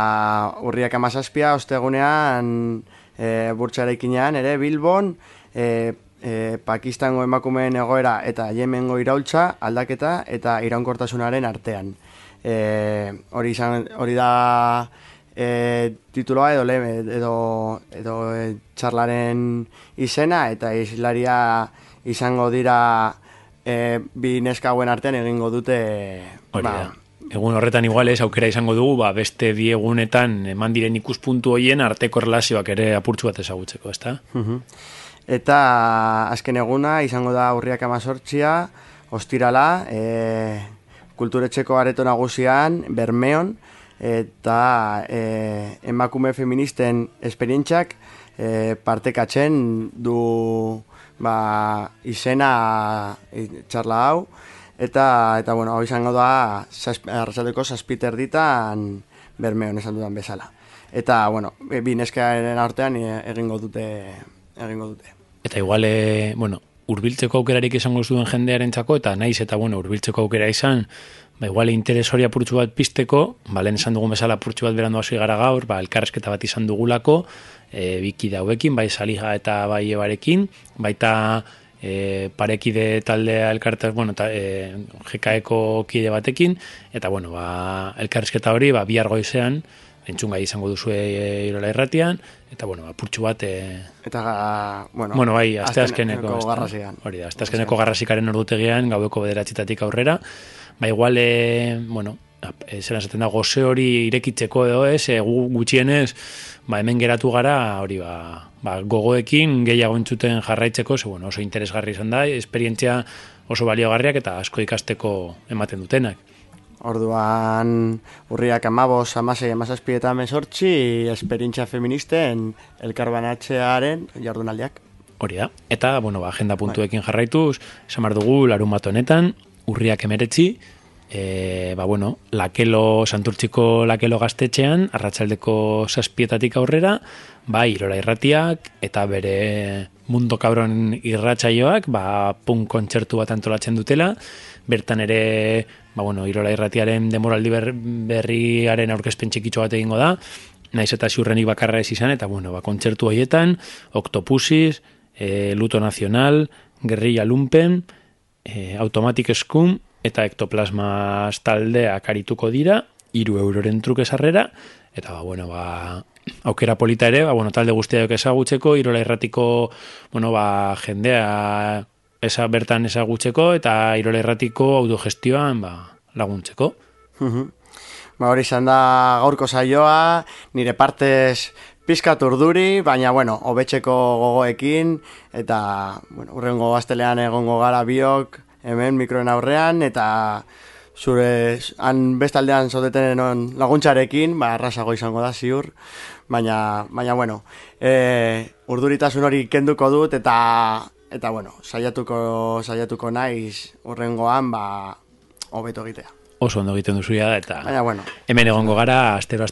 Speaker 5: urriak amazazpia, ostegunean, e, burtsarekinean, ere, Bilbon, e, e, Pakistango emakumeen egoera eta Yemengo iraultza, aldaketa eta iraunkortasunaren artean. E, hori, izan, hori da e, tituloa edo, le, edo, edo e, txarlaren izena, eta islaria izango dira e, bi neska hauen artean egingo dute...
Speaker 6: Hori da. Egun horretan igual ez aukera izango dugu, ba, beste bi egunetan eman diren ikuspuntu hoien arteko relazioak ere apurtzu bat ezagutzeko, ezta?
Speaker 5: Mhm. Eta azken eguna izango da urriak amazortzia, ostirala, e, kulturetxeko areto nagusian, Bermeon, eta e, emakume feministen esperientzak e, partekatzen du ba, izena txarla hau, eta, eta bueno, hau izango da zazp, arratsaldeko zazpiter ditan Bermeon esan dudan bezala. Eta, bueno, bi neskaren artean e, egingo dute egingo dute.
Speaker 6: Eta igual, e, bueno, hurbiltzeko aukerarik izango zuen jendearentzako eta naiz eta bueno, hurbiltzeko aukera izan, ba igual interes hori apurtxu bat pizteko, ba lehen esan dugun bezala apurtxu bat berandu hasi gara gaur, ba elkarrezketa bat izan dugulako, e, bikide hauekin, bai saliga eta bai ebarekin, baita e, parekide taldea elkartaz, bueno, eta e, GKeko kide batekin, eta bueno, ba, elkarrezketa hori, ba, bihar goizean, entzungai izango duzue e, irola irratian, eta bueno, apurtxu bat... E,
Speaker 5: Eta, bueno,
Speaker 6: bueno, bai, aste azkeneko,
Speaker 5: azkeneko.
Speaker 6: Hori da, aste azkeneko garrasikaren ordutegian, gaueko bederatzitatik aurrera, ba igual, e, bueno, e, zelan esaten da, goze hori irekitzeko edo ez, e, gu gutxienez, ba hemen geratu gara, hori ba, ba gogoekin gehiago entzuten jarraitzeko, ze bueno, oso interesgarri izan da, esperientzia oso baliogarriak eta asko ikasteko ematen dutenak.
Speaker 5: Orduan, urriak amabos, amasei, amazazpi eta mesortzi, esperientzia feministen elkarbanatzearen jardunaldiak.
Speaker 6: Hori da. Eta, bueno, ba, agenda puntuekin jarraituz, behar dugu, larun bat honetan, urriak emeretzi, e, ba, bueno, lakelo, santurtziko lakelo gaztetxean, arratsaldeko zazpietatik aurrera, ba, irora irratiak, eta bere mundo kabron irratsaioak, ba, punk kontzertu bat antolatzen dutela, bertan ere, ba, bueno, irola irratiaren demoraldi ber, berriaren aurkezpen txikitxo bat egingo da, naiz eta ziurrenik bakarra ez izan, eta bueno, ba, kontzertu hoietan, Octopusis, e, Luto Nacional, Guerrilla Lumpen, e, Automatic Scum, eta Ektoplasmas taldeak arituko dira, iru euroren truke sarrera, eta ba, bueno, ba, aukera polita ere, ba, bueno, talde guztiak ezagutzeko, irola irratiko, bueno, ba, jendea esa bertan ezagutzeko, eta irola irratiko autogestioan, ba, laguntzeko.
Speaker 5: Ba, hori izan da gaurko saioa, nire partez pizkat urduri, baina, bueno, hobetzeko gogoekin, eta, bueno, urrengo gaztelean egongo gara biok, hemen mikroen aurrean, eta zure han bestaldean zodeten laguntzarekin, ba, arrasago izango da ziur, baina, baina bueno, e, urduritasun hori kenduko dut, eta, eta bueno, saiatuko, saiatuko naiz urrengoan, ba, hobeto egitea.
Speaker 6: Oso ondo egiten duzu ja, eta
Speaker 5: Baina, bueno.
Speaker 6: hemen egongo gara, astero